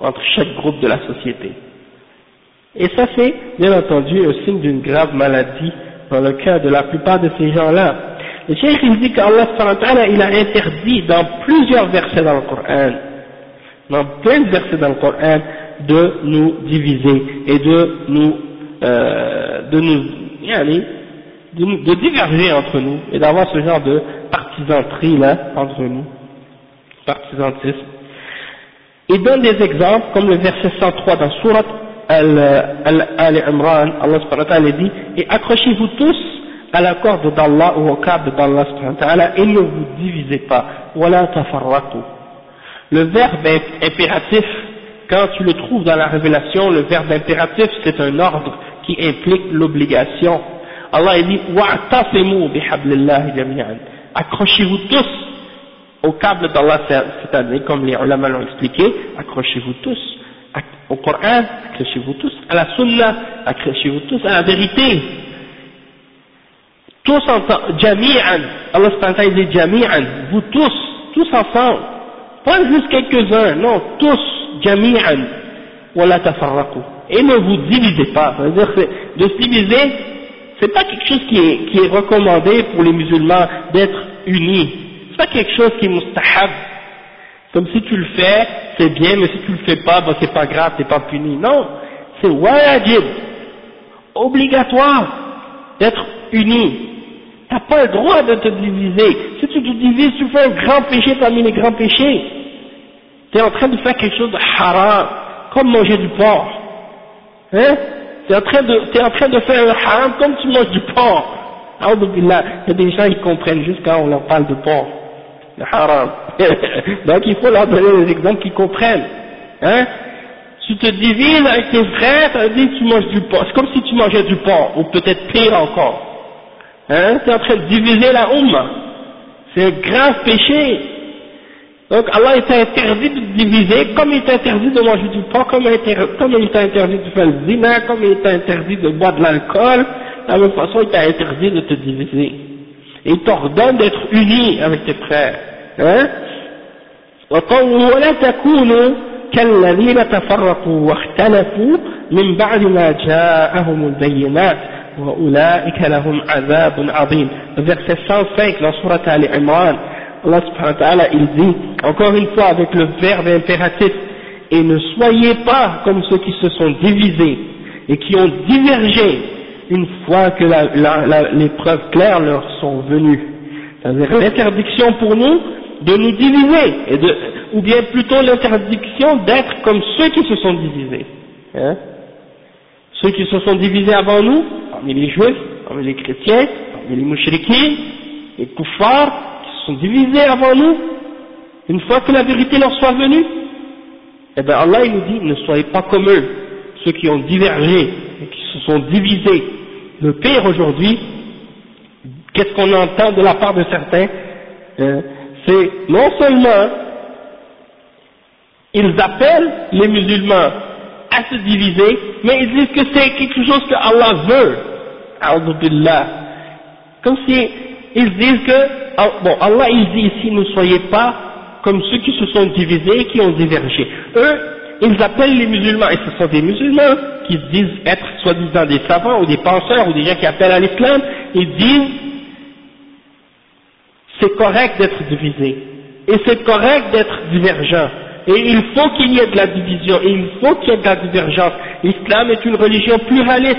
entre chaque groupe de la société. Et ça c'est, bien entendu, un signe d'une grave maladie dans le cas de la plupart de ces gens-là. Le cheikh il dit qu'Allah il a interdit dans plusieurs versets dans le Coran, dans plein de versets dans le Coran, de nous diviser et de nous, euh, de nous, de, de diverger entre nous et d'avoir ce genre de partisanterie là entre nous, partisantisme. Il donne des exemples comme le verset 103 dans Surat Al-Imran, Allah subhanahu wa dit, et accrochez-vous tous à la corde d'Allah ou au câble d'Allah et ne vous divisez pas. Voilà. Le verbe impératif, quand tu le trouves dans la révélation, le verbe impératif c'est un ordre qui implique l'obligation. Allah dit, bihablillahi jami'an accrochez-vous tous au câble d'Allah, c'est-à-dire comme les ulama l'ont expliqué, accrochez-vous tous au Coran, accrochez-vous tous à la Sunna, accrochez-vous tous à la vérité. Tous ensemble, jami'an, Allah subhanahu dit jami'an, vous tous, tous ensemble, pas juste quelques-uns, non, tous, jami'an, la tafarraqu, et ne vous divisez pas, c'est-à-dire de se diviser, c'est pas quelque chose qui est, qui est recommandé pour les musulmans d'être unis, c'est pas quelque chose qui est mustahab, comme si tu le fais, c'est bien, mais si tu le fais pas, ben c'est pas grave, t'es pas puni, non, c'est wajib, obligatoire d'être unis, T'as pas le droit de te diviser. Si tu te divises, tu fais un grand péché parmi les grands péchés. Tu es en train de faire quelque chose de haram, comme manger du porc. Hein? Tu es, en train de, es en train de faire un haram comme tu manges du porc. Il y a des gens qui comprennent juste quand on leur parle de porc. Haram. [LAUGHS] Donc il faut leur donner des exemples qu'ils comprennent. Hein? Tu te divises avec tes frères, dire que tu manges du porc. C'est comme si tu mangeais du porc, ou peut-être pire encore. Hein, c'est en train de diviser la Ummah. C'est un grave péché. Donc Allah est interdit de diviser, comme il est interdit de manger du porc, comme il est interdit de faire le zina, comme il est interdit de boire de l'alcool, de la même façon il est interdit de te diviser. Et il t'ordonne d'être uni avec tes frères. Hein ولا تكونوا كالذين تفرقوا واختلفوا من بعد ما جاءهم البينات Verset 105 dans Surat Al-Imran Allah subhanahu wa ta'ala il dit encore une fois avec le verbe impératif et ne soyez pas comme ceux qui se sont divisés et qui ont divergé une fois que les preuves claires leur sont venues c'est-à-dire l'interdiction pour nous de nous diviser et de, ou bien plutôt l'interdiction d'être comme ceux qui se sont divisés hein ceux qui se sont divisés avant nous, parmi les juifs, parmi les chrétiens, parmi les mouchriquins, les koufars, qui se sont divisés avant nous, une fois que la vérité leur soit venue, eh bien Allah il nous dit, ne soyez pas comme eux, ceux qui ont divergé, et qui se sont divisés. Le pire aujourd'hui, qu'est-ce qu'on entend de la part de certains hein, C'est non seulement ils appellent les musulmans à se diviser, mais ils disent que c'est quelque chose que Allah veut. Comme si ils disent que, ah, bon, Allah il dit ici, ne soyez pas comme ceux qui se sont divisés et qui ont divergé. Eux, ils appellent les musulmans, et ce sont des musulmans qui disent être soi-disant des savants ou des penseurs ou des gens qui appellent à l'islam, ils disent c'est correct d'être divisé et c'est correct d'être divergent. Et il faut qu'il y ait de la division, et il faut qu'il y ait de la divergence. L'islam est une religion pluraliste.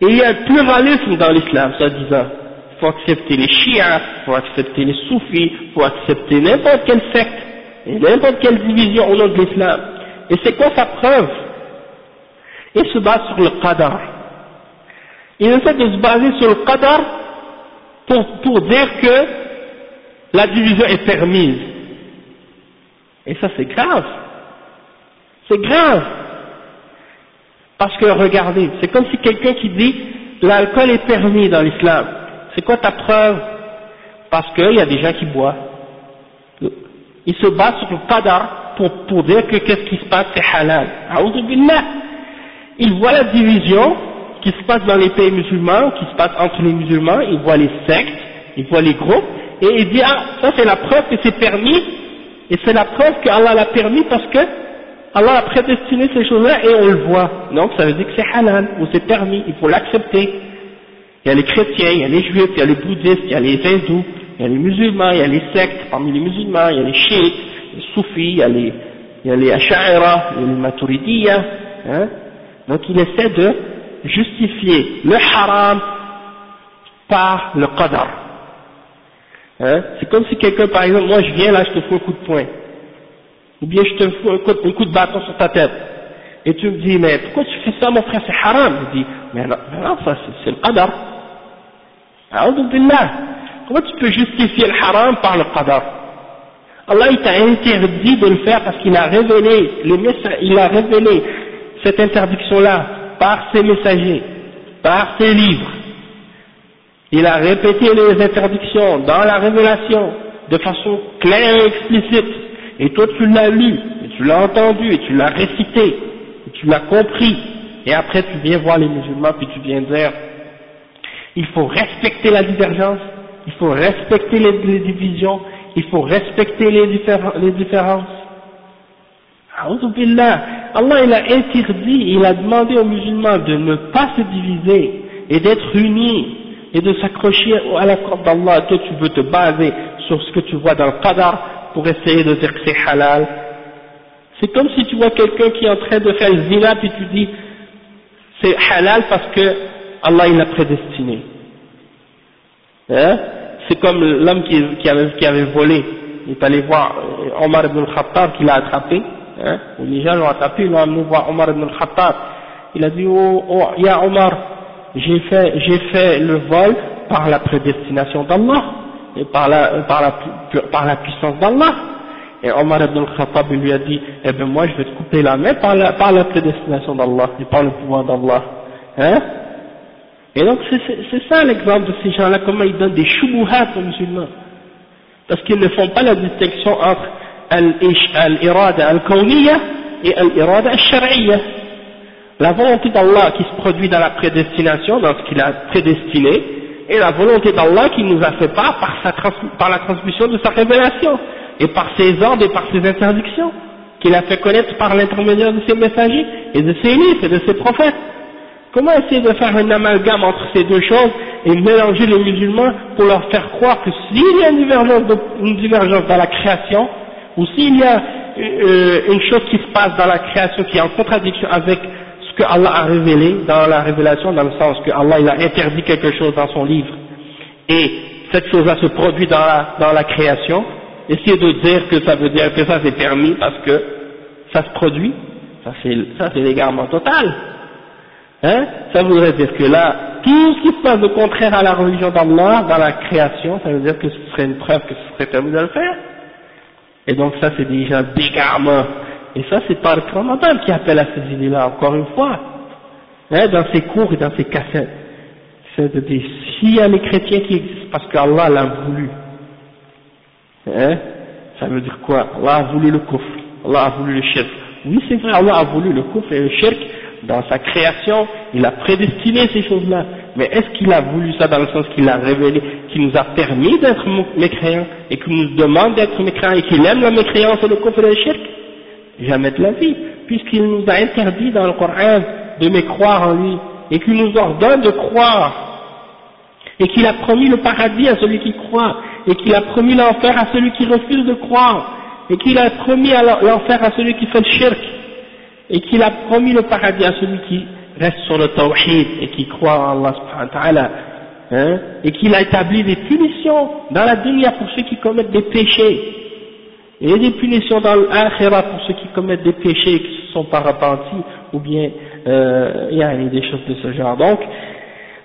Et il y a un pluralisme dans l'islam, soi-disant. Il faut accepter les chiites, il faut accepter les soufis, il faut accepter n'importe quelle secte, et n'importe quelle division au nom de l'islam. Et c'est quoi sa preuve? Il se base sur le qadar. Il essaie de se baser sur le qadar pour, pour dire que la division est permise. Et ça c'est grave. C'est grave. Parce que regardez, c'est comme si quelqu'un qui dit l'alcool est permis dans l'islam. C'est quoi ta preuve? Parce qu'il y a des gens qui boivent. Il se base sur le qadar pour, pour dire que qu'est-ce qui se passe c'est halal. Il voit la division qui se passe dans les pays musulmans, qui se passe entre les musulmans, il voit les sectes, il voit les groupes, et il dit ah ça c'est la preuve que c'est permis et c'est la preuve qu'Allah l'a permis parce que Allah a prédestiné ces choses-là et on le voit. Donc ça veut dire que c'est halal, ou c'est permis, il faut l'accepter. Il y a les chrétiens, il y a les juifs, il y a les bouddhistes, il y a les hindous, il y a les musulmans, il y a les sectes, parmi les musulmans, il y a les chiites, les soufis, il y a les, il les asha'ira, il y a les maturidiyya, hein. Donc il essaie de justifier le haram par le qadar. Hein? C'est comme si quelqu'un, par exemple, moi je viens là, je te fous un coup de poing. Ou bien je te fous un coup, de bâton sur ta tête. Et tu me dis, mais pourquoi tu fais ça mon frère, c'est haram. Je dis, mais non, non ça c'est le qadar. Billah. Comment tu peux justifier le haram par le qadar? Allah il t'a interdit de le faire parce qu'il a révélé, les il a révélé cette interdiction-là par ses messagers, par ses livres il a répété les interdictions dans la révélation de façon claire et explicite, et toi tu l'as lu, et tu l'as entendu, et tu l'as récité, et tu l'as compris, et après tu viens voir les musulmans, puis tu viens dire il faut respecter la divergence, il faut respecter les, divisions, il faut respecter les, les différences. Allah il a interdit, il a demandé aux musulmans de ne pas se diviser et d'être unis et de s'accrocher à la corde d'Allah. Toi tu veux te baser sur ce que tu vois dans le qadar pour essayer de dire que c'est halal. C'est comme si tu vois quelqu'un qui est en train de faire le zina puis tu dis c'est halal parce que Allah il l'a prédestiné. Hein? C'est comme l'homme qui, avait, volé. Il est allé voir Omar ibn al-Khattab qui l'a attrapé hein, les gens l'ont attrapé, ils l'ont amené voir Omar ibn al-Khattab. Il a dit, oh, oh Ya Omar, j'ai fait, j'ai fait le vol par la prédestination d'Allah, et par la, par la, puissance d'Allah. Et Omar ibn al-Khattab lui a dit, eh ben moi je vais te couper la main par la, par la prédestination d'Allah, et par le pouvoir d'Allah. Hein? Et donc c'est ça l'exemple de ces gens-là, comment ils donnent des choubouhats aux musulmans. Parce qu'ils ne font pas la distinction entre al-irada al-kawniyya et al-irada al-shar'iyya. La volonté d'Allah qui se produit dans la prédestination, dans ce qu'il a prédestiné, et la volonté d'Allah qui nous a fait part par, sa par la transmission de sa révélation, et par ses ordres et par ses interdictions, qu'il a fait connaître par l'intermédiaire de ses messagers, et de ses livres et de ses prophètes. Comment essayer de faire un amalgame entre ces deux choses et mélanger les musulmans pour leur faire croire que s'il y a une divergence, dans la création, ou s'il y a euh, une chose qui se passe dans la création qui est en contradiction avec ce que Allah a révélé dans la révélation, dans le sens que Allah il a interdit quelque chose dans son livre, et cette chose-là se produit dans la, dans la création, essayer de dire que ça veut dire que ça c'est permis parce que ça se produit, ça c'est l'égarement total. Hein? Ça voudrait dire que là, tout ce qui se passe de contraire à la religion d'Allah dans la création, ça veut dire que ce serait une preuve que ce serait permis de le faire. Et donc ça c'est déjà d'égarement. Et ça c'est pas le Ramadan qui appelle à ces idées-là, encore une fois. Hein, dans ses cours et dans ses cassettes. C'est de dire, s'il y a les chrétiens qui existent parce qu'Allah l'a voulu. Hein, ça veut dire quoi? Allah a voulu le kufr, Allah a voulu le shirk. Oui c'est vrai, Allah a voulu le kufr et le shirk dans sa création, il a prédestiné ces choses-là. Mais est-ce qu'il a voulu ça dans le sens qu'il a révélé, qu'il nous a permis d'être mécréants et qu'il nous demande d'être mécréants et qu'il aime la mécréance et le kufr et le shirk? Jamais de la vie, puisqu'il nous a interdit dans le Coran de mécroire en lui et qu'il nous ordonne de croire et qu'il a promis le paradis à celui qui croit et qu'il a promis l'enfer à celui qui refuse de croire et qu'il a promis l'enfer à celui qui fait le shirk et qu'il a promis le paradis à celui qui reste sur le tawhid et qui croit en Allah subhanahu wa ta'ala, hein, et qu'il a établi des punitions dans la dunya pour ceux qui commettent des péchés, et des punitions dans l'akhirah pour ceux qui commettent des péchés et qui ne sont pas repentis, ou bien euh, il y a des choses de ce genre. Donc,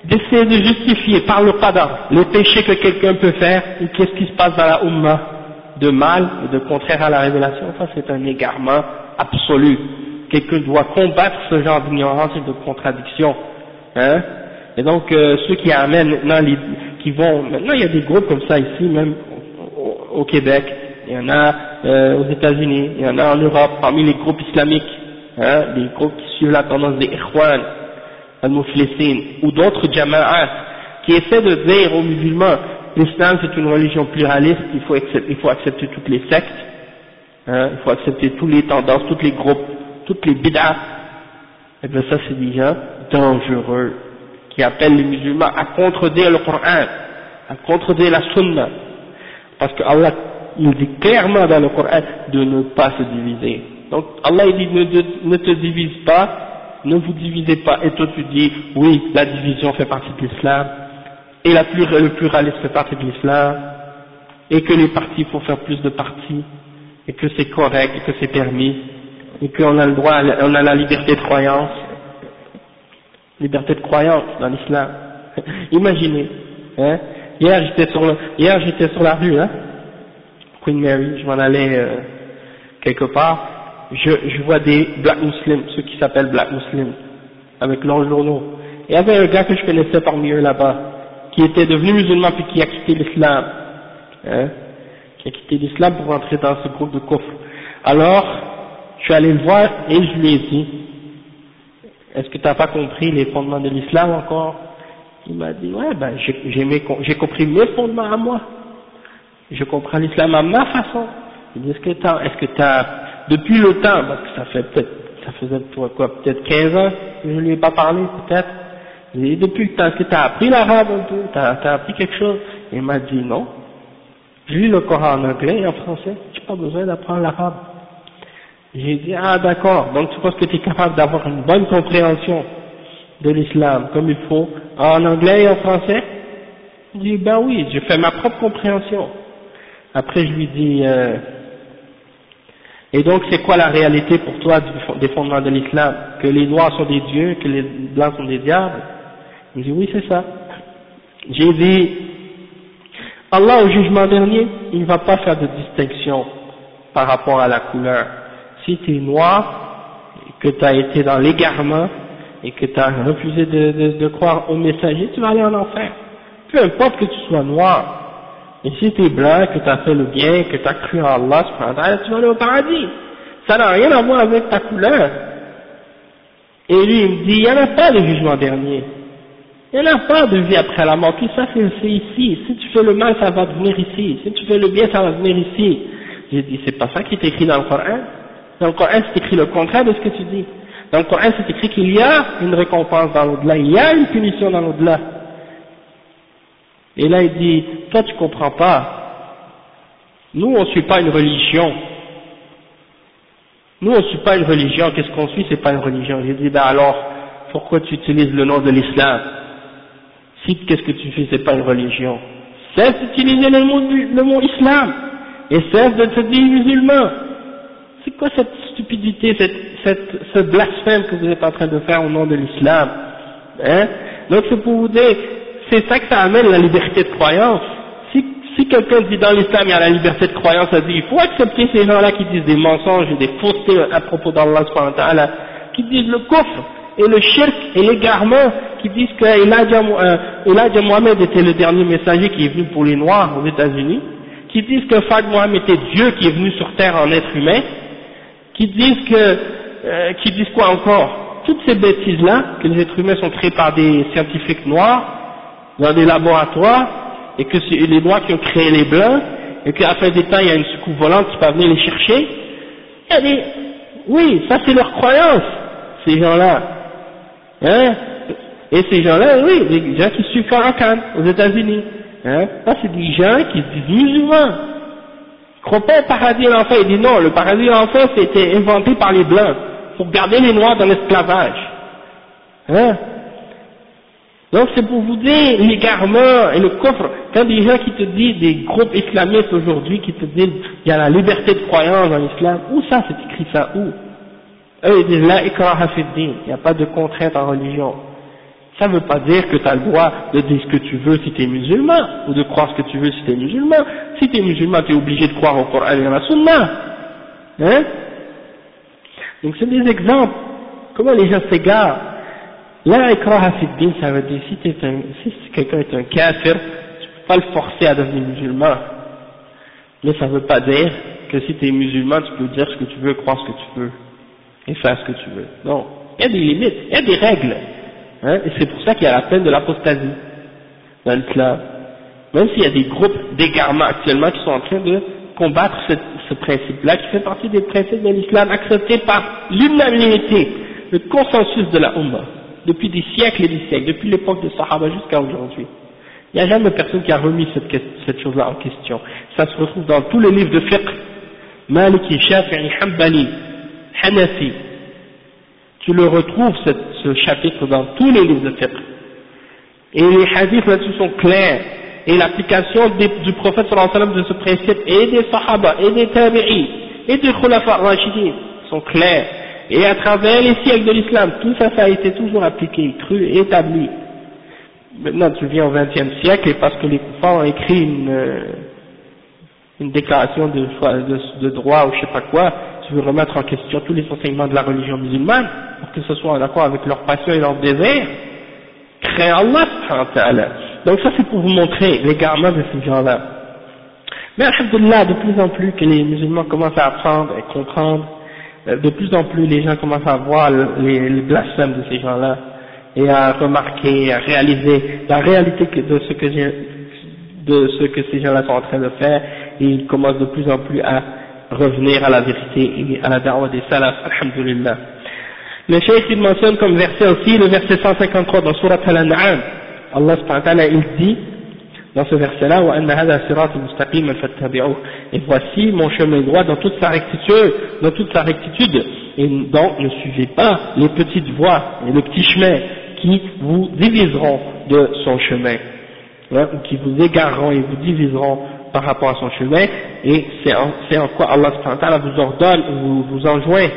d'essayer de justifier par le qadar les péchés que quelqu'un peut faire, ou qu'est-ce qui se passe dans la ummah de mal de contraire à la révélation, ça c'est un égarement absolu quelqu'un doit combattre ce genre d'ignorance et de contradiction. Hein et donc euh, ceux qui amènent maintenant, les, qui vont, maintenant il y a des groupes comme ça ici, même au, Québec, il y en a euh, aux États-Unis, il y en a en Europe, parmi les groupes islamiques, hein, les groupes qui suivent la tendance des Ikhwan, al-Muflisin, ou d'autres jama'at, qui essaient de dire aux musulmans, l'islam c'est une religion pluraliste, il faut accepter, il faut accepter toutes les sectes, hein, il faut accepter toutes les tendances, tous les groupes toutes les bid'ah, et eh bien ça c'est déjà dangereux, qui appellent les musulmans à contredire le Coran, à contredire la Sunna, parce que Allah il dit clairement dans le Coran de ne pas se diviser. Donc Allah il dit ne, te divise pas, ne vous divisez pas, et toi tu dis oui la division fait partie de l'islam, et la le pluralisme fait partie de l'islam, et que les partis faut faire plus de partis, et que c'est correct, et que c'est permis, et qu'on a le droit, on a la liberté de croyance, liberté de croyance dans l'islam. [LAUGHS] Imaginez, hein, hier j'étais sur, hier j'étais sur la rue, hein, Queen Mary, je m'en allais euh, quelque part, je, vois des black muslims, ceux qui s'appellent black muslims, avec leurs journaux. Et il y avait un gars que je connaissais parmi eux là-bas, qui était devenu musulman puis qui a quitté l'islam, hein, qui a quitté l'islam pour entrer dans ce groupe de coffres. Alors, je suis allé le voir et je lui ai dit, est-ce que tu n'as pas compris les fondements de l'islam encore? Il m'a dit, ouais, ben, j'ai compris mes fondements à moi. Je comprends l'islam à ma façon. Il dit, est-ce que t'as, est-ce que t'as, depuis le temps, parce que ça fait peut-être, ça faisait quoi, peut-être 15 ans que je lui ai pas parlé, peut-être. Il dit, depuis que est-ce que t'as appris l'arabe un peu, t'as, as appris quelque chose? Il m'a dit, non. Je lis le Coran en anglais et en français, j'ai pas besoin d'apprendre l'arabe. J'ai dit, ah d'accord, donc tu penses que tu es capable d'avoir une bonne compréhension de l'islam comme il faut en anglais et en français? Il dit, ben oui, je fais ma propre compréhension. Après je lui dis, euh, et donc c'est quoi la réalité pour toi des fondements de l'islam? Que les noirs sont des dieux, que les blancs sont des diables? Il dit, oui c'est ça. J'ai dit, Allah au jugement dernier, il ne va pas faire de distinction par rapport à la couleur si tu es noir, que tu as été dans l'égarement, et que tu as refusé de, croire au messager, tu vas aller en enfer. Peu importe que tu sois noir. Et si tu es blanc, que tu as fait le bien, que tu as cru en Allah, tu vas aller au paradis. Ça n'a rien à voir avec ta couleur. Et lui, il me dit, il n'y en a pas de jugement dernier. Il n'y en a pas de vie après la mort. Tout ça, c'est ici? Si tu fais le mal, ça va venir ici. Si tu fais le bien, ça va venir ici. J'ai dit, c'est pas ça qui est écrit dans le Coran. Dans le Coran, c'est écrit le contraire de ce que tu dis. Dans le Coran, c'est écrit qu'il y a une récompense dans l'au-delà, il y a une punition dans l'au-delà. Et là, il dit, toi, tu comprends pas. Nous, on ne suit pas une religion. Nous, on ne suit pas une religion. Qu'est-ce qu'on suit? C'est pas une religion. J'ai dit, ben alors, pourquoi tu utilises le nom de l'islam? Si, qu'est-ce que tu fais? C'est pas une religion. Cesse d'utiliser le mot, le mot islam. Et cesse de te dire musulman. C'est quoi cette stupidité, cette, cette, ce blasphème que vous êtes en train de faire au nom de l'islam? Hein? Donc c'est pour vous dire, c'est ça que ça amène la liberté de croyance. Si, quelqu'un dit dans l'islam il y a la liberté de croyance, il faut accepter ces gens-là qui disent des mensonges et des faussetés à propos d'Allah qui disent le coffre et le shirk et l'égarement, qui disent que euh, Mohamed était le dernier messager qui est venu pour les Noirs aux États-Unis, qui disent que Fad Mohamed était Dieu qui est venu sur terre en être humain, qui disent que, euh, qui disent quoi encore? Toutes ces bêtises-là, que les êtres humains sont créés par des scientifiques noirs, dans des laboratoires, et que c'est les noirs qui ont créé les blancs, et fin des temps, il y a une soucoupe volante qui va venir les chercher. Il y des... Oui, ça c'est leur croyance, ces gens-là. Hein? Et ces gens-là, oui, les gens qui suivent Farrakhan aux États-Unis. Hein? Ça c'est des gens qui se disent musulmans croit pas au paradis et l'enfer. Il dit non, le paradis et l'enfer c'était inventé par les blancs pour garder les noirs dans l'esclavage. Hein? Donc c'est pour vous dire l'égarement et le coffre. Quand des gens qui te disent, des groupes islamistes aujourd'hui qui te disent il y a la liberté de croyance dans l'islam, où ça c'est écrit ça où? Eux ils disent ikraha il n'y a pas de contrainte en religion. Ça ne veut pas dire que tu as le droit de dire ce que tu veux si tu es musulman, ou de croire ce que tu veux si tu es musulman. Si tu es musulman, tu es obligé de croire au Coran et à la Sunna. Hein? Donc c'est des exemples. Comment les gens s'égarent? La ikraha din, ça veut dire si, si quelqu'un est un kafir, tu peux pas le forcer à devenir musulman. Mais ça veut pas dire que si tu es musulman, tu peux dire ce que tu veux, croire ce que tu veux, et faire ce que tu veux. Non. Il y a des limites, il y a des règles. Hein, et c'est pour ça qu'il y a la peine de l'apostasie dans l'islam. Même s'il y a des groupes d'égarement actuellement qui sont en train de combattre ce, ce principe-là, qui fait partie des principes de l'islam acceptés par l'unanimité, le consensus de la Ummah, depuis des siècles et des siècles, depuis l'époque des Sahaba jusqu'à aujourd'hui. Il n'y a jamais personne qui a remis cette, chose-là en question. Ça se retrouve dans tous les livres de fiqh, Maliki, Shafi'i, Hanbali, Hanafi, tu le retrouves ce chapitre dans tous les livres de fiqh. Et les hadiths là-dessus sont clairs. Et l'application du prophète sallallahu alayhi de ce principe, et des sahaba, et des tabi'i, et des khulafa rashidin, sont clairs. Et à travers les siècles de l'islam, tout ça, ça a été toujours appliqué, cru établi. Maintenant, tu viens au XXe siècle, et parce que les koufars ont écrit une, euh, une déclaration de, de, de droit ou je sais pas quoi, tu veux remettre en question tous les enseignements de la religion musulmane, pour que ce soit en accord avec leur passion et leur désir, crée Allah, donc ça c'est pour vous montrer l'égarement de ces gens-là. Mais alhamdoulilah, de plus en plus que les musulmans commencent à apprendre et comprendre, de plus en plus les gens commencent à voir les, blasphèmes de ces gens-là, et à remarquer, à réaliser la réalité de ce que de ce que ces gens-là sont en train de faire, et ils commencent de plus en plus à revenir à la vérité et à la da'wah des salaf, alhamdulillah. Le cheikh il mentionne comme verset aussi le verset 153 dans Surat Al-An'am. Allah subhanahu wa ta'ala il dit dans ce verset-là et voici mon chemin droit dans toute sa rectitude, dans toute sa rectitude. Et donc ne suivez pas les petites voies et les petits chemins qui vous diviseront de son chemin, hein, ou qui vous égareront et vous diviseront par rapport à son chemin, et c'est en, quoi Allah vous ordonne ou vous, vous enjoint,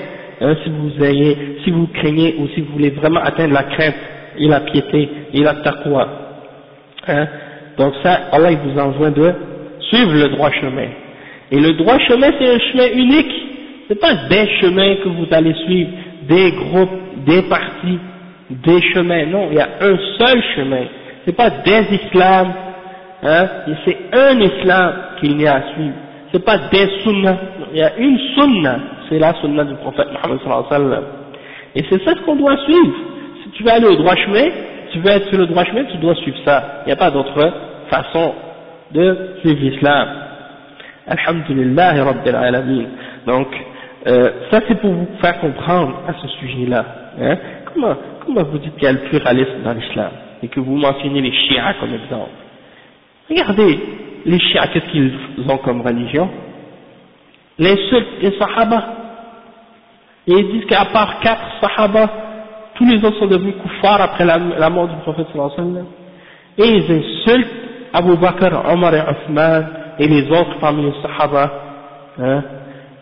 hein, si vous ayez, si vous craignez ou si vous voulez vraiment atteindre la crainte et la piété et la taqwa. Hein. Donc ça, Allah il vous enjoint de suivre le droit chemin. Et le droit chemin, c'est un chemin unique. C'est pas des chemins que vous allez suivre, des groupes, des partis, des chemins. Non, il y a un seul chemin. C'est pas des islams, hein, c'est un islam qu'il y a à suivre. C'est pas des sunnas, il y a une sunna, c'est la sunna du prophète Mohammed sallallahu alayhi wa sallam. Et c'est ça qu'on doit suivre. Si tu veux aller au droit chemin, tu veux être sur le droit chemin, tu dois suivre ça. Il n'y a pas d'autre façon de suivre l'islam. Alhamdulillah Rabbil Alamin. Donc, euh, ça c'est pour vous faire comprendre à ce sujet-là. Hein. Comment, comment vous dites qu'il y a le pluralisme dans l'islam et que vous mentionnez les chiites comme exemple? Regardez, les chiites, qu'est-ce qu'ils ont comme religion? L'insulte les sahaba. Et ils disent qu'à part quatre sahaba, tous les autres sont devenus koufars après la, mort du prophète sallallahu alayhi wa sallam. Et ils insultent Abu Bakr, Omar et Othman et les autres parmi les sahaba. Hein.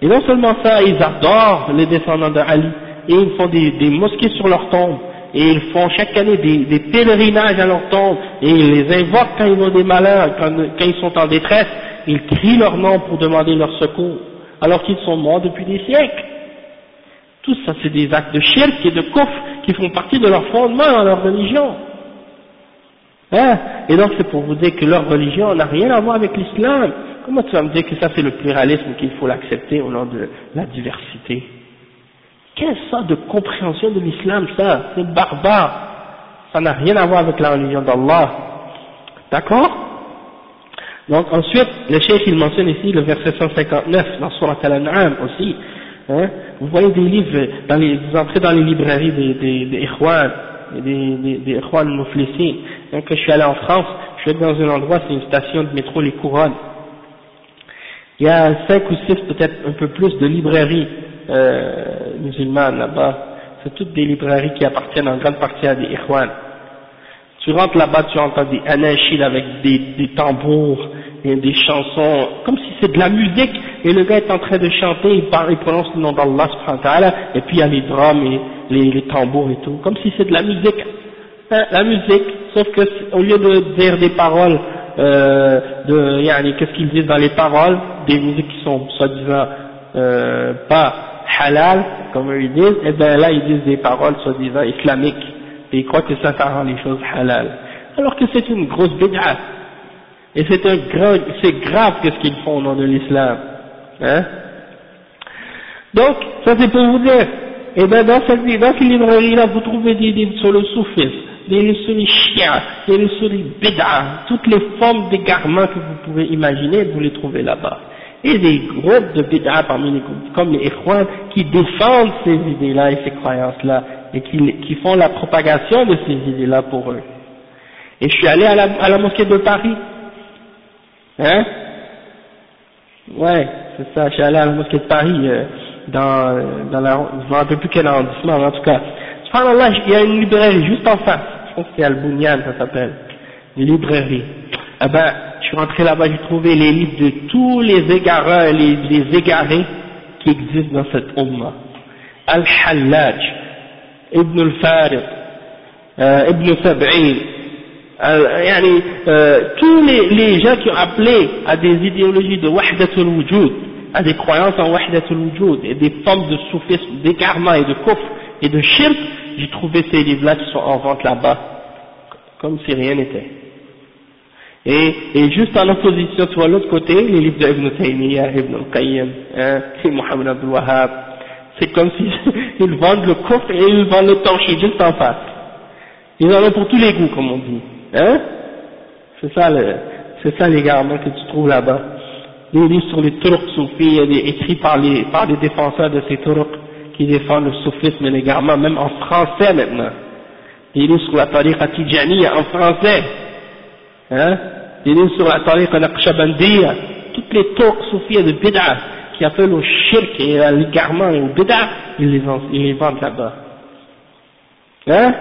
Et non seulement ça, ils adorent les descendants de Ali, et ils font des, mosquées sur leur tombe, et ils font chaque année des, pèlerinages à leur tombe, et ils les invoquent quand ils ont des malheurs, quand ils sont en détresse, ils crient leur nom pour demander leur secours, alors qu'ils sont morts depuis des siècles. Ça, c'est des actes de shirk et de kouf qui font partie de leur fondement dans leur religion. Hein? Et donc c'est pour vous dire que leur religion n'a rien à voir avec l'islam. Comment tu vas me dire que ça c'est le pluralisme qu'il faut l'accepter au nom de la diversité? Quelle sorte de compréhension de l'islam ça? C'est barbare. Ça n'a rien à voir avec la religion d'Allah. D'accord? Donc ensuite, le chef il mentionne ici le verset 159 dans Surat Al-An'am aussi. Hein? Vous voyez des livres, dans les, vous entrez dans les librairies des, des, des des, des, des Ikhwan. Quand je suis allé en France, je suis allé dans un endroit, c'est une station de métro Les Couronnes. Il y a cinq ou six, peut-être un peu plus, de librairies euh, musulmanes là-bas. C'est toutes des librairies qui appartiennent en grande partie à des Ikhwan. Tu rentres là-bas, tu entends des anachid avec des, des tambours et des chansons, comme si c'est de la musique, et le gars est en train de chanter, il, parle, il prononce le nom d'Allah, et puis il y a les drums et les, tambours et tout, comme si c'est de la musique. Hein, la musique, sauf que au lieu de dire des paroles, euh, de, qu'est-ce qu'ils disent dans les paroles, des musiques qui sont soi-disant euh, pas halal, comme ils disent, et eh bien là ils disent des paroles soi-disant islamiques, et ils croient que ça, ça rend les choses halal. Alors que c'est une grosse bid'a. Et c'est un grand, c'est grave qu'est-ce qu'ils font au nom de l'islam. Hein? Donc, ça c'est pour vous dire, et bien dans cette, dans cette librairie-là, vous trouvez des livres sur le soufisme, des livres sur les chiens, des livres sur les bid'ah, toutes les formes d'égarement que vous pouvez imaginer, vous les trouvez là-bas. Et des groupes de bid'ah parmi les groupes, comme les Ikhwan, qui défendent ces idées-là et ces croyances-là, et qui, qui, font la propagation de ces idées-là pour eux. Et je suis allé à la, à la mosquée de Paris. Hein? Ouais, c'est ça, allé à la mosquée de Paris. Euh, dans, dans la, plus quel arrondissement, en tout cas, subhanallah, il y a une librairie juste en face, je pense que c'est Al-Bunyan, ça s'appelle, une librairie. Eh ben, je suis rentré là-bas, j'ai trouvé les livres de tous les égareurs, les, les égarés qui existent dans cette umma. Al-Hallaj, Ibn al-Farid, euh, Ibn Sab'in, euh, tous les, les gens qui ont appelé à des idéologies de wahdatul wujud, à des croyances en wahdatul wujud et des formes de soufisme, d'égarement et de kufr et de shirk, j'ai trouvé ces livres-là qui sont en vente là-bas, comme si rien n'était. Et, et, juste en opposition, tu vois l'autre côté, les livres d'Ibn Taymiyyah, Ibn al-Qayyim, hein, et Mohamed Abdul Wahhab, c'est comme s'ils [LAUGHS] vendent le kufr et ils vendent le tawhid juste en face. Ils en ont pour tous les goûts, comme on dit. Hein C'est ça c'est ça l'égarement que tu trouves là-bas. Les livres sur les Turcs soufis, écrits par les, par les défenseurs de ces Turcs qui défendent le soufisme et l'égarement, même en français maintenant. Des livres sur la tariqa Tijaniya en français. Hein? Des livres sur la tariqa Naqshbandiya. Toutes les Turcs soufis de Bid'a qui appellent au shirk et à l'égarement et au Bid'a, ils les, vendent là-bas. Hein?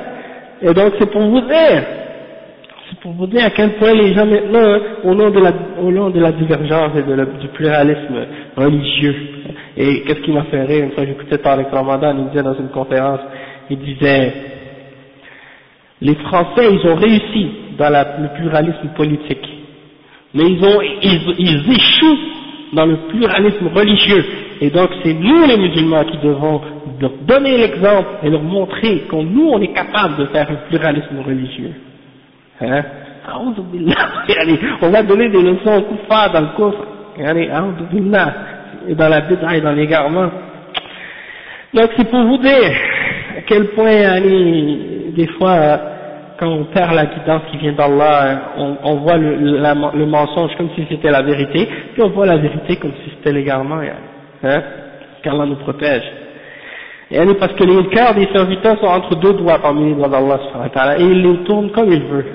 Et donc c'est pour vous dire pour vous dire à quel point les gens maintenant, au, nom de la, au nom de la divergence et de du pluralisme religieux, et qu'est-ce qui m'a fait rire, une fois j'écoutais Tarek Ramadan, il disait dans une conférence, il disait, les Français, ils ont réussi dans le pluralisme politique, mais ils, ont, ils, ils échouent dans le pluralisme religieux, et donc c'est nous les musulmans qui devons leur donner l'exemple et leur montrer que nous on est capable de faire un pluralisme religieux. Hein? [LAUGHS] On va donner des leçons au kuffar dans le coffre, et dans la bid'a et dans l'égarement. Donc c'est pour vous dire à quel point des fois quand on perd la guidance qui vient d'Allah, on, on, voit le, le, mensonge comme si c'était la vérité, puis on voit la vérité comme si c'était l'égarement, hein, qu'Allah nous protège. Et parce que les cœurs des serviteurs sont entre deux doigts parmi les doigts d'Allah et il les tourne comme il veut.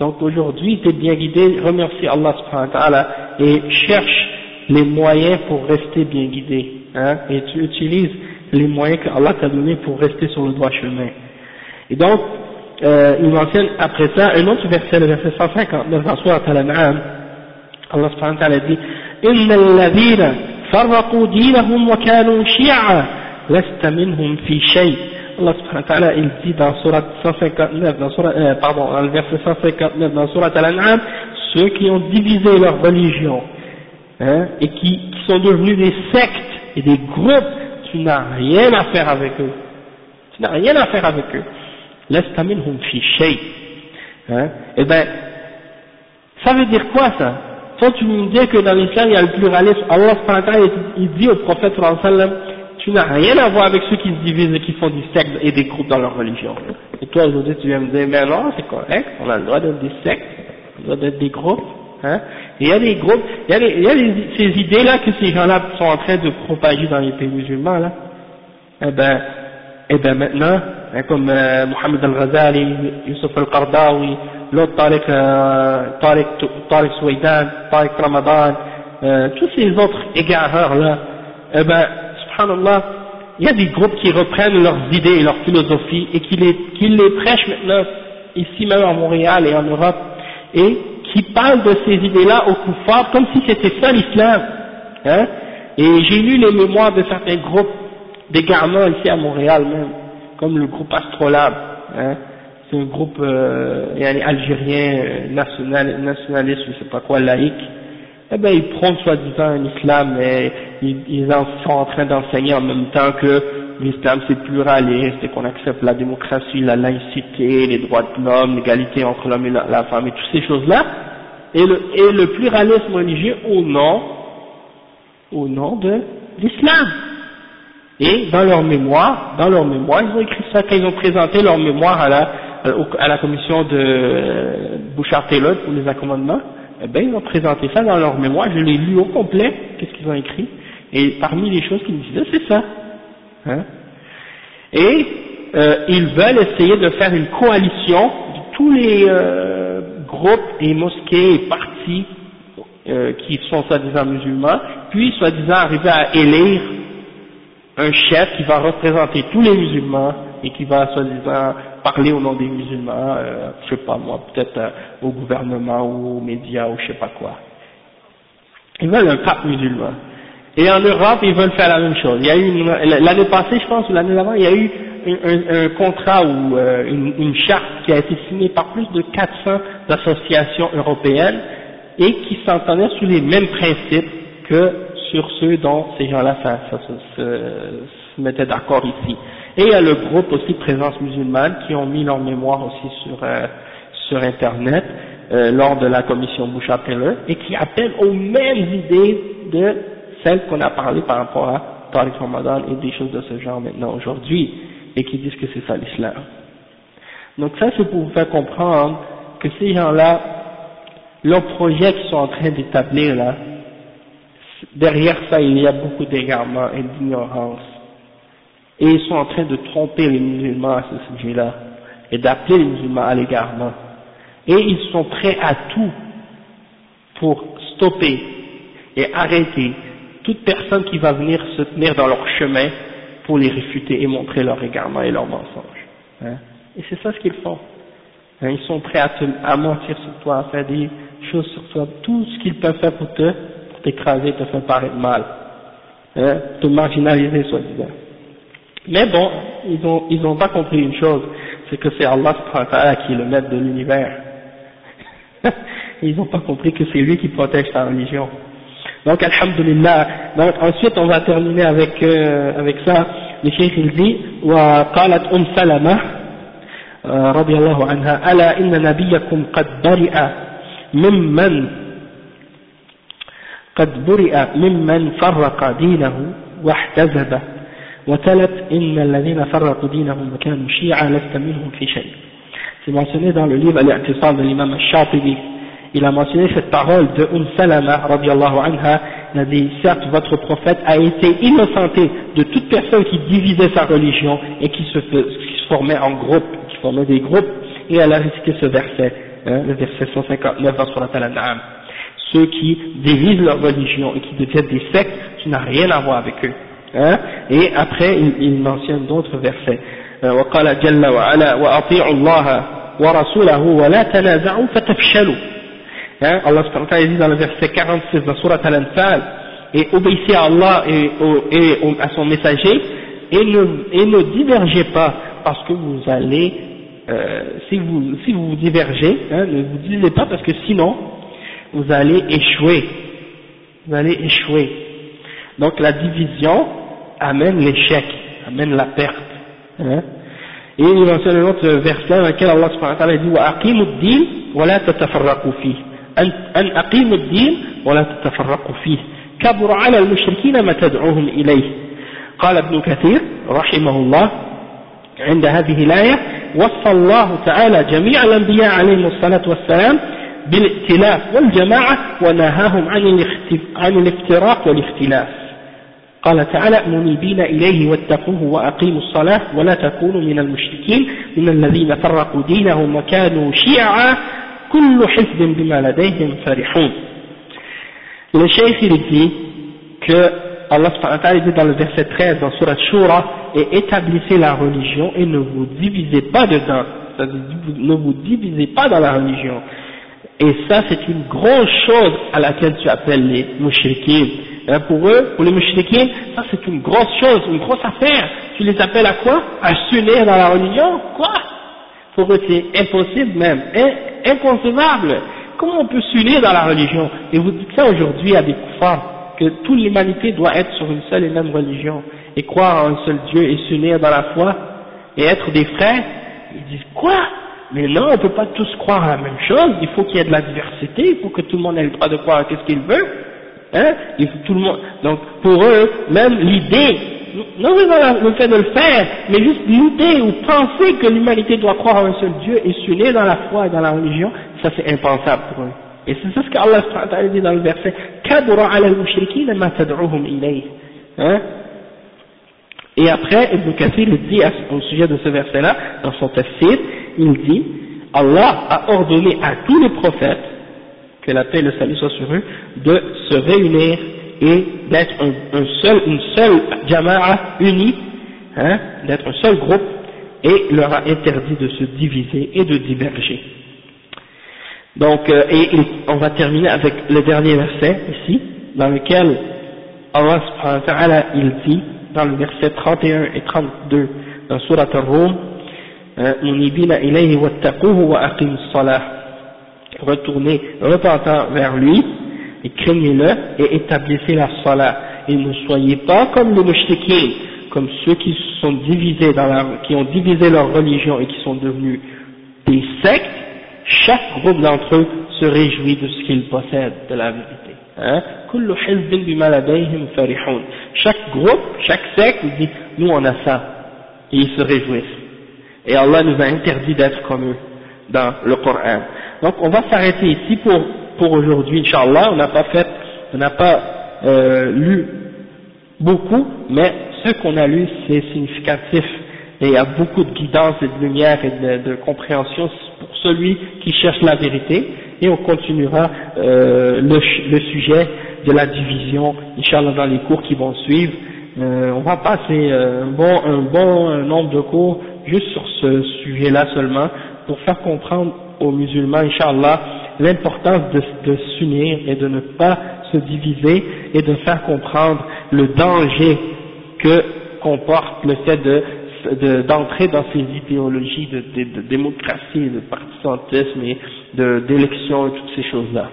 Donc aujourd'hui, tu es bien guidé, remercie Allah subhanahu wa ta'ala et cherche les moyens pour rester bien guidé. Hein, et tu utilises les moyens que Allah t'a donnés pour rester sur le droit chemin. Et donc, euh, il mentionne après ça un autre verset, le verset 159 dans Surah Al-An'am. Allah subhanahu wa ta'ala dit إن الذين فرقوا دينهم وكانوا شيعا لست منهم في شيء Allah subhanahu wa ta'ala, il dit dans surat 159, dans surat, euh, pardon, dans le verset 159 dans surat Al-An'am, ceux qui ont divisé leur religion, hein, et qui, sont devenus des sectes et des groupes, tu n'as rien à faire avec eux. Tu n'as rien à faire avec eux. Lesta minhum fi shay. Hein, eh ben, ça veut dire quoi ça? Toi tu me dis que dans l'islam il y a le pluralisme, Allah subhanahu wa ta'ala, il dit au prophète sallallahu tu n'as rien à voir avec ceux qui se divisent et qui font des sectes et des groupes dans leur religion. Et toi aujourd'hui tu viens me dire, mais non, c'est correct, on a le droit d'être des sectes, on a le droit d'être des groupes. Hein et il y a des groupes, il y a, il y a ces idées-là que ces gens-là sont en train de propager dans les pays musulmans, là. Eh ben, eh ben maintenant, hein, comme euh, Mohamed Al-Ghazali, Youssef Al-Qardawi, l'autre Tariq, euh, Tariq, Tariq Souaidan, Tariq Ramadan, euh, tous ces autres égareurs-là, eh ben, il y a des groupes qui reprennent leurs idées et leurs philosophies et qui les, prêchent maintenant, ici même à Montréal et en Europe, et qui parlent de ces idées-là au kuffar comme si c'était ça l'islam. Hein et j'ai lu les mémoires de certains groupes d'égarement ici à Montréal même, comme le groupe Astrolabe. Hein c'est un groupe euh, algérien euh, national, nationaliste, je sais pas quoi, laïque eh bien ils prônent soi-disant un islam et ils, sont en train d'enseigner en même temps que l'islam c'est pluraliste et qu'on accepte la démocratie, la laïcité, les droits de l'homme, l'égalité entre l'homme et la, femme et toutes ces choses-là, et le, pluralisme religieux au nom, au nom de l'islam. Et dans leur mémoire, dans leur mémoire, ils ont écrit ça quand ils ont présenté leur mémoire à la, commission de Bouchard-Taylor pour les accommodements, eh bien, ils ont présenté ça dans leur mémoire, je l'ai lu au complet, qu'est-ce qu'ils ont écrit, et parmi les choses qu'ils me disaient, c'est ça. Hein? Et euh, ils veulent essayer de faire une coalition de tous les euh, groupes et mosquées et partis euh, qui sont soi-disant musulmans, puis soi-disant arriver à élire un chef qui va représenter tous les musulmans et qui va soi-disant parler au nom des musulmans, euh, je sais pas moi, peut-être euh, au gouvernement ou aux médias ou je sais pas quoi. Ils veulent un pape musulman. Et en Europe, ils veulent faire la même chose. Il y a eu l'année passée, je pense, ou l'année d'avant, il y a eu un, un, contrat ou euh, une, une, charte qui a été signée par plus de 400 associations européennes et qui s'entendaient sous les mêmes principes que sur ceux dont ces gens-là se, se mettaient d'accord ici. Et il y a le groupe aussi Présence musulmane qui ont mis leur mémoire aussi sur, euh, sur Internet euh, lors de la commission Bouchard-Taylor et qui appellent aux mêmes idées de celles qu'on a parlé par rapport à Tariq Ramadan et des choses de ce genre maintenant aujourd'hui et qui disent que c'est ça l'islam. Donc ça c'est pour vous faire comprendre que ces gens-là, leur projet qu'ils sont en train d'établir là, derrière ça il y a beaucoup d'égarements et d'ignorance. Et ils sont en train de tromper les musulmans à ce sujet-là, et d'appeler les musulmans à l'égarement. Et ils sont prêts à tout pour stopper et arrêter toute personne qui va venir se tenir dans leur chemin pour les réfuter et montrer leur égarement et leur mensonge. Hein? Et c'est ça ce qu'ils font. Hein, ils sont prêts à, mentir sur toi, à faire des choses sur toi, tout ce qu'ils peuvent faire pour te, pour t'écraser, te faire paraître mal, hein, te marginaliser soi-disant. Mais bon, ils n'ont ils ont pas compris une chose, c'est que c'est Allah qui est le maître de l'univers. [LAUGHS] ils n'ont pas compris que c'est lui qui protège sa religion. Donc, alhamdulillah. Donc, ensuite, on va terminer avec, euh, avec ça. Le cheikh il dit, وقالت أم سلمة رضي الله عنها ألا إن نبيكم قد برئ ممن قد برئ ممن فرق دينه واحتزب وتلت إن الذين فرقوا دينهم وكانوا شيعا لست منهم في شيء c'est mentionné dans le livre Al-I'tisam de l'imam Al-Shatibi il a mentionné cette parole de Umm Salama, radiallahu anha, il a dit, certes, votre prophète a été innocenté de toute personne qui divisait sa religion et qui se, formait en groupe, qui formait des groupes, et elle a récité ce verset, hein, le verset 159 dans Surat Al-An'am. Ceux qui divisent leur religion et qui deviennent des sectes, tu n'as rien à voir avec eux. Hein, et après, il, il mentionne d'autres versets. وقال جل وعلا وأطيعوا الله ورسوله ولا تنازعوا فتفشلوا Hein, Allah dit dans le verset 46 de Surat Al-Anfal, et obéissez à Allah et, et, à son messager, et ne, et ne divergez pas, parce que vous allez, euh, si, vous, si vous divergez, hein, ne vous divisez pas, parce que sinon, vous allez échouer. Vous allez échouer. Donc la division amène l'échec, amène la perte. Hein. Et il mentionne un autre verset dans lequel Allah subhanahu wa ta'ala dit « Wa aqimu din wa la tatafarraqu fih » أن, أقيموا الدين ولا تتفرقوا فيه كبر على المشركين ما تدعوهم إليه قال ابن كثير رحمه الله عند هذه الآية وصى الله تعالى جميع الأنبياء عليهم الصلاة والسلام بالائتلاف والجماعة ونهاهم عن الافتراق والاختلاف قال تعالى منيبين إليه واتقوه وأقيموا الصلاة ولا تكونوا من المشركين من الذين فرقوا دينهم وكانوا شيعا Le cheikh il dit que Allah dit dans le verset 13 dans Surat Shura et établissez la religion et ne vous divisez pas dedans, ne vous divisez pas dans la religion. Et ça c'est une grosse chose à laquelle tu appelles les mouchriquins. Hein, pour eux, pour les mouchriquins, ça c'est une grosse chose, une grosse affaire. Tu les appelles à quoi? À s'unir dans la religion? Quoi? Pour eux c'est impossible même inconcevable. Comment on peut s'unir dans la religion? Et vous dites ça aujourd'hui à des koufars, que toute l'humanité doit être sur une seule et même religion, et croire en un seul Dieu et s'unir dans la foi, et être des frères. Ils disent quoi? Mais non, on ne peut pas tous croire à la même chose, il faut qu'il y ait de la diversité, il faut que tout le monde ait le droit de croire à ce qu'il veut. Hein? Tout le monde. Donc pour eux, même l'idée non seulement le fait de le faire, mais juste l'idée ou penser que l'humanité doit croire en un seul Dieu et s'unir dans la foi et dans la religion, ça c'est impensable pour eux. Et c'est ça ce qu'Allah dit dans le verset hein? Et après, Ibn Kathir dit au sujet de ce verset-là, dans son tafsir, il dit Allah a ordonné à tous les prophètes, que la paix et le salut soient sur eux, de se réunir et d'être un, seul, une seule jama'a unie, hein, d'être un seul groupe, et leur a interdit de se diviser et de diverger. Donc, euh, et on va terminer avec le dernier verset ici, dans lequel Allah subhanahu wa ta'ala, il dit, dans le verset 31 et 32 dans Surat Al-Rum, hein, ilayhi wa retournez repentant vers lui et craignez-le et établissez la salat. Et ne soyez pas comme les mouchriquins comme ceux qui sont divisés qui ont divisé leur religion et qui sont devenus des sectes. Chaque groupe d'entre eux se réjouit de ce qu'ils possèdent de la vérité hein. Chaque groupe, chaque secte dit nous on a ça. Et ils se réjouissent. Et Allah nous a interdit d'être comme eux dans le Coran. Donc on va s'arrêter ici pour, aujourd'hui, Inch'Allah. On n'a pas fait, on n'a pas euh, lu beaucoup, mais ce qu'on a lu c'est significatif et il y a beaucoup de guidance et de lumière et de, compréhension pour celui qui cherche la vérité et on continuera euh, le, sujet de la division, Inch'Allah, dans les cours qui vont suivre. Euh, on va passer un bon, un bon nombre de cours juste sur ce sujet-là seulement pour faire comprendre aux musulmans, Inch'Allah, l'importance de, s'unir et de ne pas se diviser et de faire comprendre le danger que comporte le fait de d'entrer dans ces idéologies de, de, de, démocratie, de partisantisme et d'élection et toutes ces choses-là.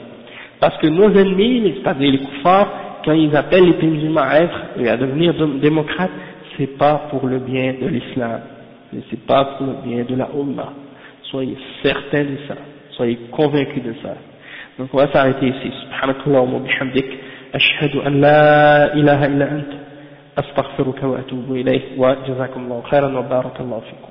Parce que nos ennemis, c'est-à-dire les koufars, quand ils appellent les pays musulmans à être et à devenir démocrates, c'est pas pour le bien de l'islam, c'est pas pour le bien de la Ummah. Soyez certains de ça, soyez convaincus de ça. Donc on va s'arrêter ici. Subhanakallah wa bihamdik. Ashhadu an la ilaha illa anta. أستغفرك وأتوب إليه وجزاكم الله خيرا وبارك الله فيكم